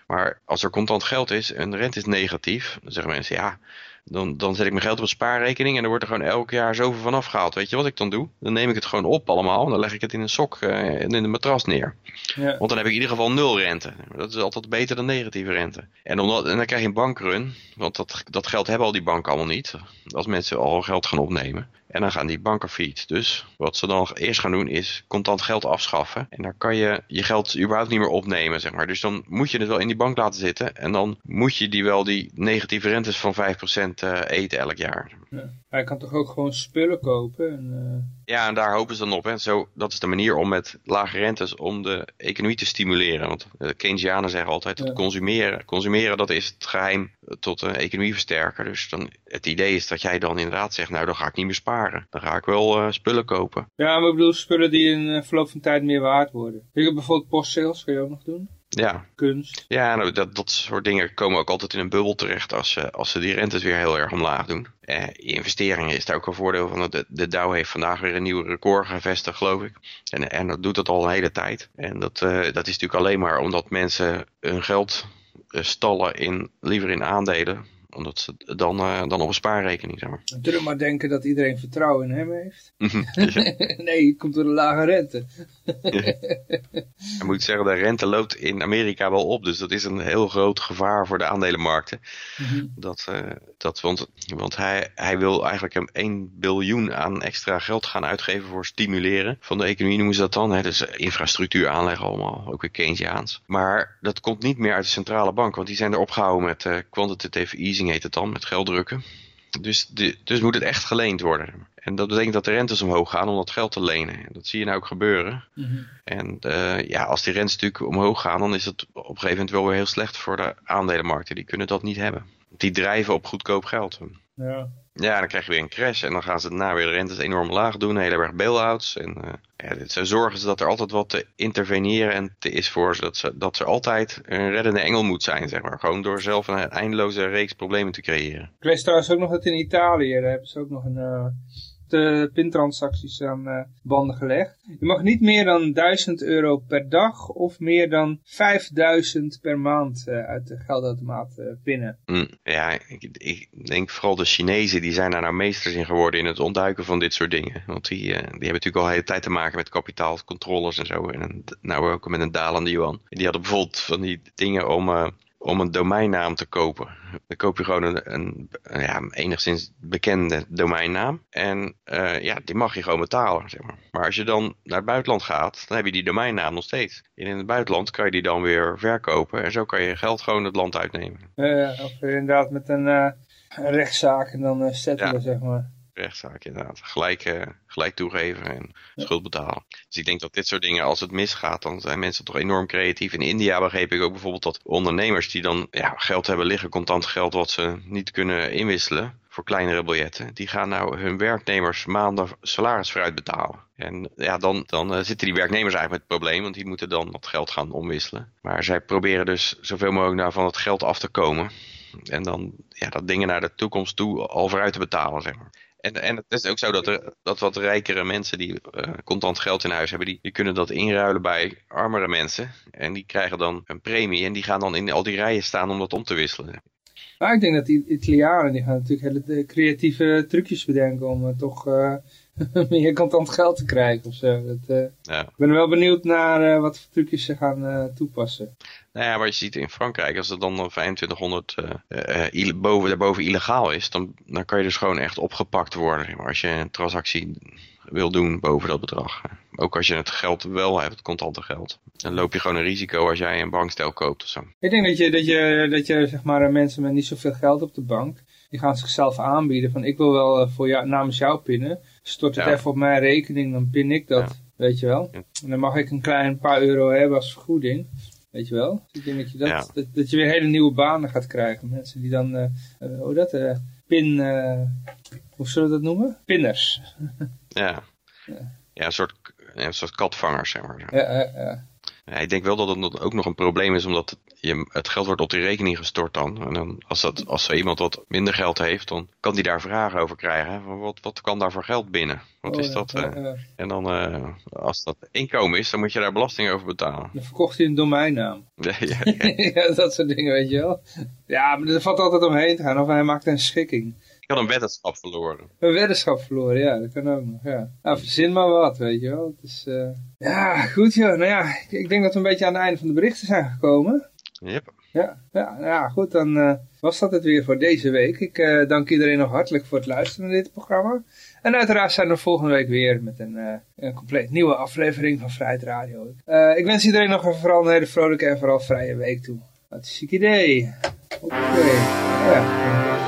Maar als er contant geld is en de rente is negatief, dan zeggen mensen ja, dan, dan zet ik mijn geld op een spaarrekening en er wordt er gewoon elk jaar zoveel van afgehaald. Weet je wat ik dan doe? Dan neem ik het gewoon op allemaal en dan leg ik het in een sok uh, in de matras neer. Ja. Want dan heb ik in ieder geval nul rente. Dat is altijd beter dan negatieve rente. En, omdat, en dan krijg je een bankrun, want dat, dat geld hebben al die banken allemaal niet. Als mensen al geld gaan opnemen. En dan gaan die banken failliet. Dus wat ze dan eerst gaan doen is contant geld afschaffen. En dan kan je je geld überhaupt niet meer opnemen, zeg maar. Dus dan moet je het wel in die bank laten zitten. En dan moet je die wel die negatieve rentes van 5% uh, eten elk jaar. Ja. Hij kan toch ook gewoon spullen kopen? En, uh... Ja, en daar hopen ze dan op. Hè. Zo, dat is de manier om met lage rentes om de economie te stimuleren. Want de Keynesianen zeggen altijd dat consumeren, consumeren dat is het geheim tot een economie versterken. Dus dan, het idee is dat jij dan inderdaad zegt, nou dan ga ik niet meer sparen. Dan ga ik wel uh, spullen kopen. Ja, maar ik bedoel spullen die in uh, verloop van tijd meer waard worden. Ik heb bijvoorbeeld postsales, kun je ook nog doen? Ja. Kunst. Ja, nou, dat, dat soort dingen komen ook altijd in een bubbel terecht als, ze als ze die rentes weer heel erg omlaag doen. Eh, investeringen is daar ook een voordeel van. De, de Dow heeft vandaag weer een nieuw record gevestigd, geloof ik. En, en dat doet dat al een hele tijd. En dat, uh, dat is natuurlijk alleen maar omdat mensen hun geld stallen in, liever in aandelen omdat ze dan, uh, dan op een spaarrekening, zeg maar. Durf maar denken dat iedereen vertrouwen in hem heeft. <laughs> nee, het komt door de lage rente. Je moet zeggen, de rente loopt in Amerika wel op. Dus dat is een heel groot gevaar voor de aandelenmarkten. Mhm. dat, uh, dat, want want hij, hij wil eigenlijk hem 1 biljoen aan extra geld gaan uitgeven voor stimuleren van de economie noemen ze dat dan. Hè? Dus infrastructuur aanleggen allemaal, ook weer Keynesiaans. Maar dat komt niet meer uit de centrale bank, want die zijn er opgehouden met uh, quantitative easing heet het dan, met geld drukken. Dus, de, dus moet het echt geleend worden. En dat betekent dat de rentes omhoog gaan om dat geld te lenen. En dat zie je nou ook gebeuren. Mm -hmm. En uh, ja, als die rentes natuurlijk omhoog gaan, dan is het op een gegeven moment wel weer heel slecht voor de aandelenmarkten. Die kunnen dat niet hebben. Die drijven op goedkoop geld. Ja. Ja, dan krijg je weer een crash en dan gaan ze daarna weer de rentes enorm laag doen, heel erg bail-outs. En uh, ja, zo zorgen ze dat er altijd wat te interveneren en te is voor ze dat, ze, dat er altijd een reddende engel moet zijn, zeg maar. Gewoon door zelf een eindeloze reeks problemen te creëren. Ik lees trouwens ook nog dat in Italië, daar hebben ze ook nog een... Uh de pintransacties aan uh, banden gelegd. Je mag niet meer dan 1000 euro per dag of meer dan 5000 per maand uh, uit de geldautomaat uh, pinnen. Mm, ja, ik, ik, denk vooral de Chinezen, die zijn daar nou meesters in geworden in het ontduiken van dit soort dingen. Want die, die hebben natuurlijk al de hele tijd te maken met kapitaalcontroles en zo. En nou ook met een dalende yuan. Die hadden bijvoorbeeld van die dingen om om een domeinnaam te kopen. Dan koop je gewoon een, een, ja, enigszins bekende domeinnaam. En uh, ja, die mag je gewoon betalen. Zeg maar. maar als je dan naar het buitenland gaat, dan heb je die domeinnaam nog steeds. En in het buitenland kan je die dan weer verkopen. En zo kan je geld gewoon het land uitnemen. Uh, of inderdaad met een, uh, rechtszaak en dan uh, settelen, ja. zeg maar rechtszaak inderdaad. Gelijk, uh, gelijk toegeven en schuld betalen. Dus ik denk dat dit soort dingen, als het misgaat, dan zijn mensen toch enorm creatief. In India begreep ik ook bijvoorbeeld dat ondernemers die dan ja, geld hebben liggen, contant geld wat ze niet kunnen inwisselen voor kleinere biljetten, die gaan nou hun werknemers maanden salaris vooruit betalen. En ja, dan, dan uh, zitten die werknemers eigenlijk met het probleem, want die moeten dan dat geld gaan omwisselen. Maar zij proberen dus zoveel mogelijk nou van het geld af te komen. En dan ja, dat dingen naar de toekomst toe al vooruit te betalen, zeg maar. En, en het is ook zo dat, er, dat wat rijkere mensen die uh, contant geld in huis hebben, die, die kunnen dat inruilen bij armere mensen. En die krijgen dan een premie en die gaan dan in al die rijen staan om dat om te wisselen. Maar ik denk dat die Italianen, die gaan natuurlijk hele creatieve trucjes bedenken om uh, toch uh, <laughs> meer contant geld te krijgen of zo. Dat, ja. Ik ben wel benieuwd naar wat voor trucjes ze gaan toepassen. Nou ja, wat je ziet in Frankrijk, als het dan 2500 uh, uh, boven, daarboven illegaal is, dan, dan kan je dus gewoon echt opgepakt worden. Maar, als je een transactie wil doen boven dat bedrag. Ook als je het geld wel hebt, het contante geld. Dan loop je gewoon een risico als jij een bankstel koopt of zo. Ik denk dat je, dat je, dat je zeg maar, mensen met niet zoveel geld op de bank, die gaan zichzelf aanbieden van ik wil wel voor jou, namens jou pinnen. Stort het Ja. even op mijn rekening, dan pin ik dat. Ja. Weet je wel? Ja. En dan mag ik een klein paar euro hebben als vergoeding. Weet je wel? Dus ik denk dat je, dat, Ja. dat, dat je weer hele nieuwe banen gaat krijgen. Mensen die dan, eh eh, hoe dat, eh, pin, hoe zullen we dat noemen? Pinners. <laughs> Ja. Ja. Ja, een soort, een soort katvangers, zeg maar. Ja, ja, ja. Ik denk wel dat het ook nog een probleem is, omdat het, je, het geld wordt op die rekening gestort dan. En dan als, dat, als zo iemand wat minder geld heeft, dan kan die daar vragen over krijgen. Van Wat, wat kan daar voor geld binnen? Wat Oh, is dat? ja, eh? ja. En dan, eh, als dat inkomen is, dan moet je daar belasting over betalen. Dan verkocht hij een domeinnaam. <laughs> Ja, ja, ja. <laughs> ja, dat soort dingen, weet je wel. Ja, maar er valt altijd omheen te gaan. Of hij maakt een schikking. Ik had een weddenschap verloren. Een weddenschap verloren, ja, dat kan ook nog, ja. Nou, verzin maar wat, weet je wel. Het is, eh, Ja, goed joh. Nou ja, ik, ik denk dat we een beetje aan het einde van de berichten zijn gekomen. Yep. Ja, ja, nou ja goed, dan eh, was dat het weer voor deze week. Ik eh, dank iedereen nog hartelijk voor het luisteren naar dit programma. En uiteraard zijn we volgende week weer met een, een compleet nieuwe aflevering van Vrijheid Radio. Ik wens iedereen nog een, vooral een hele vrolijke en vooral vrije week toe. Wat een chic idee. Oké. Ja.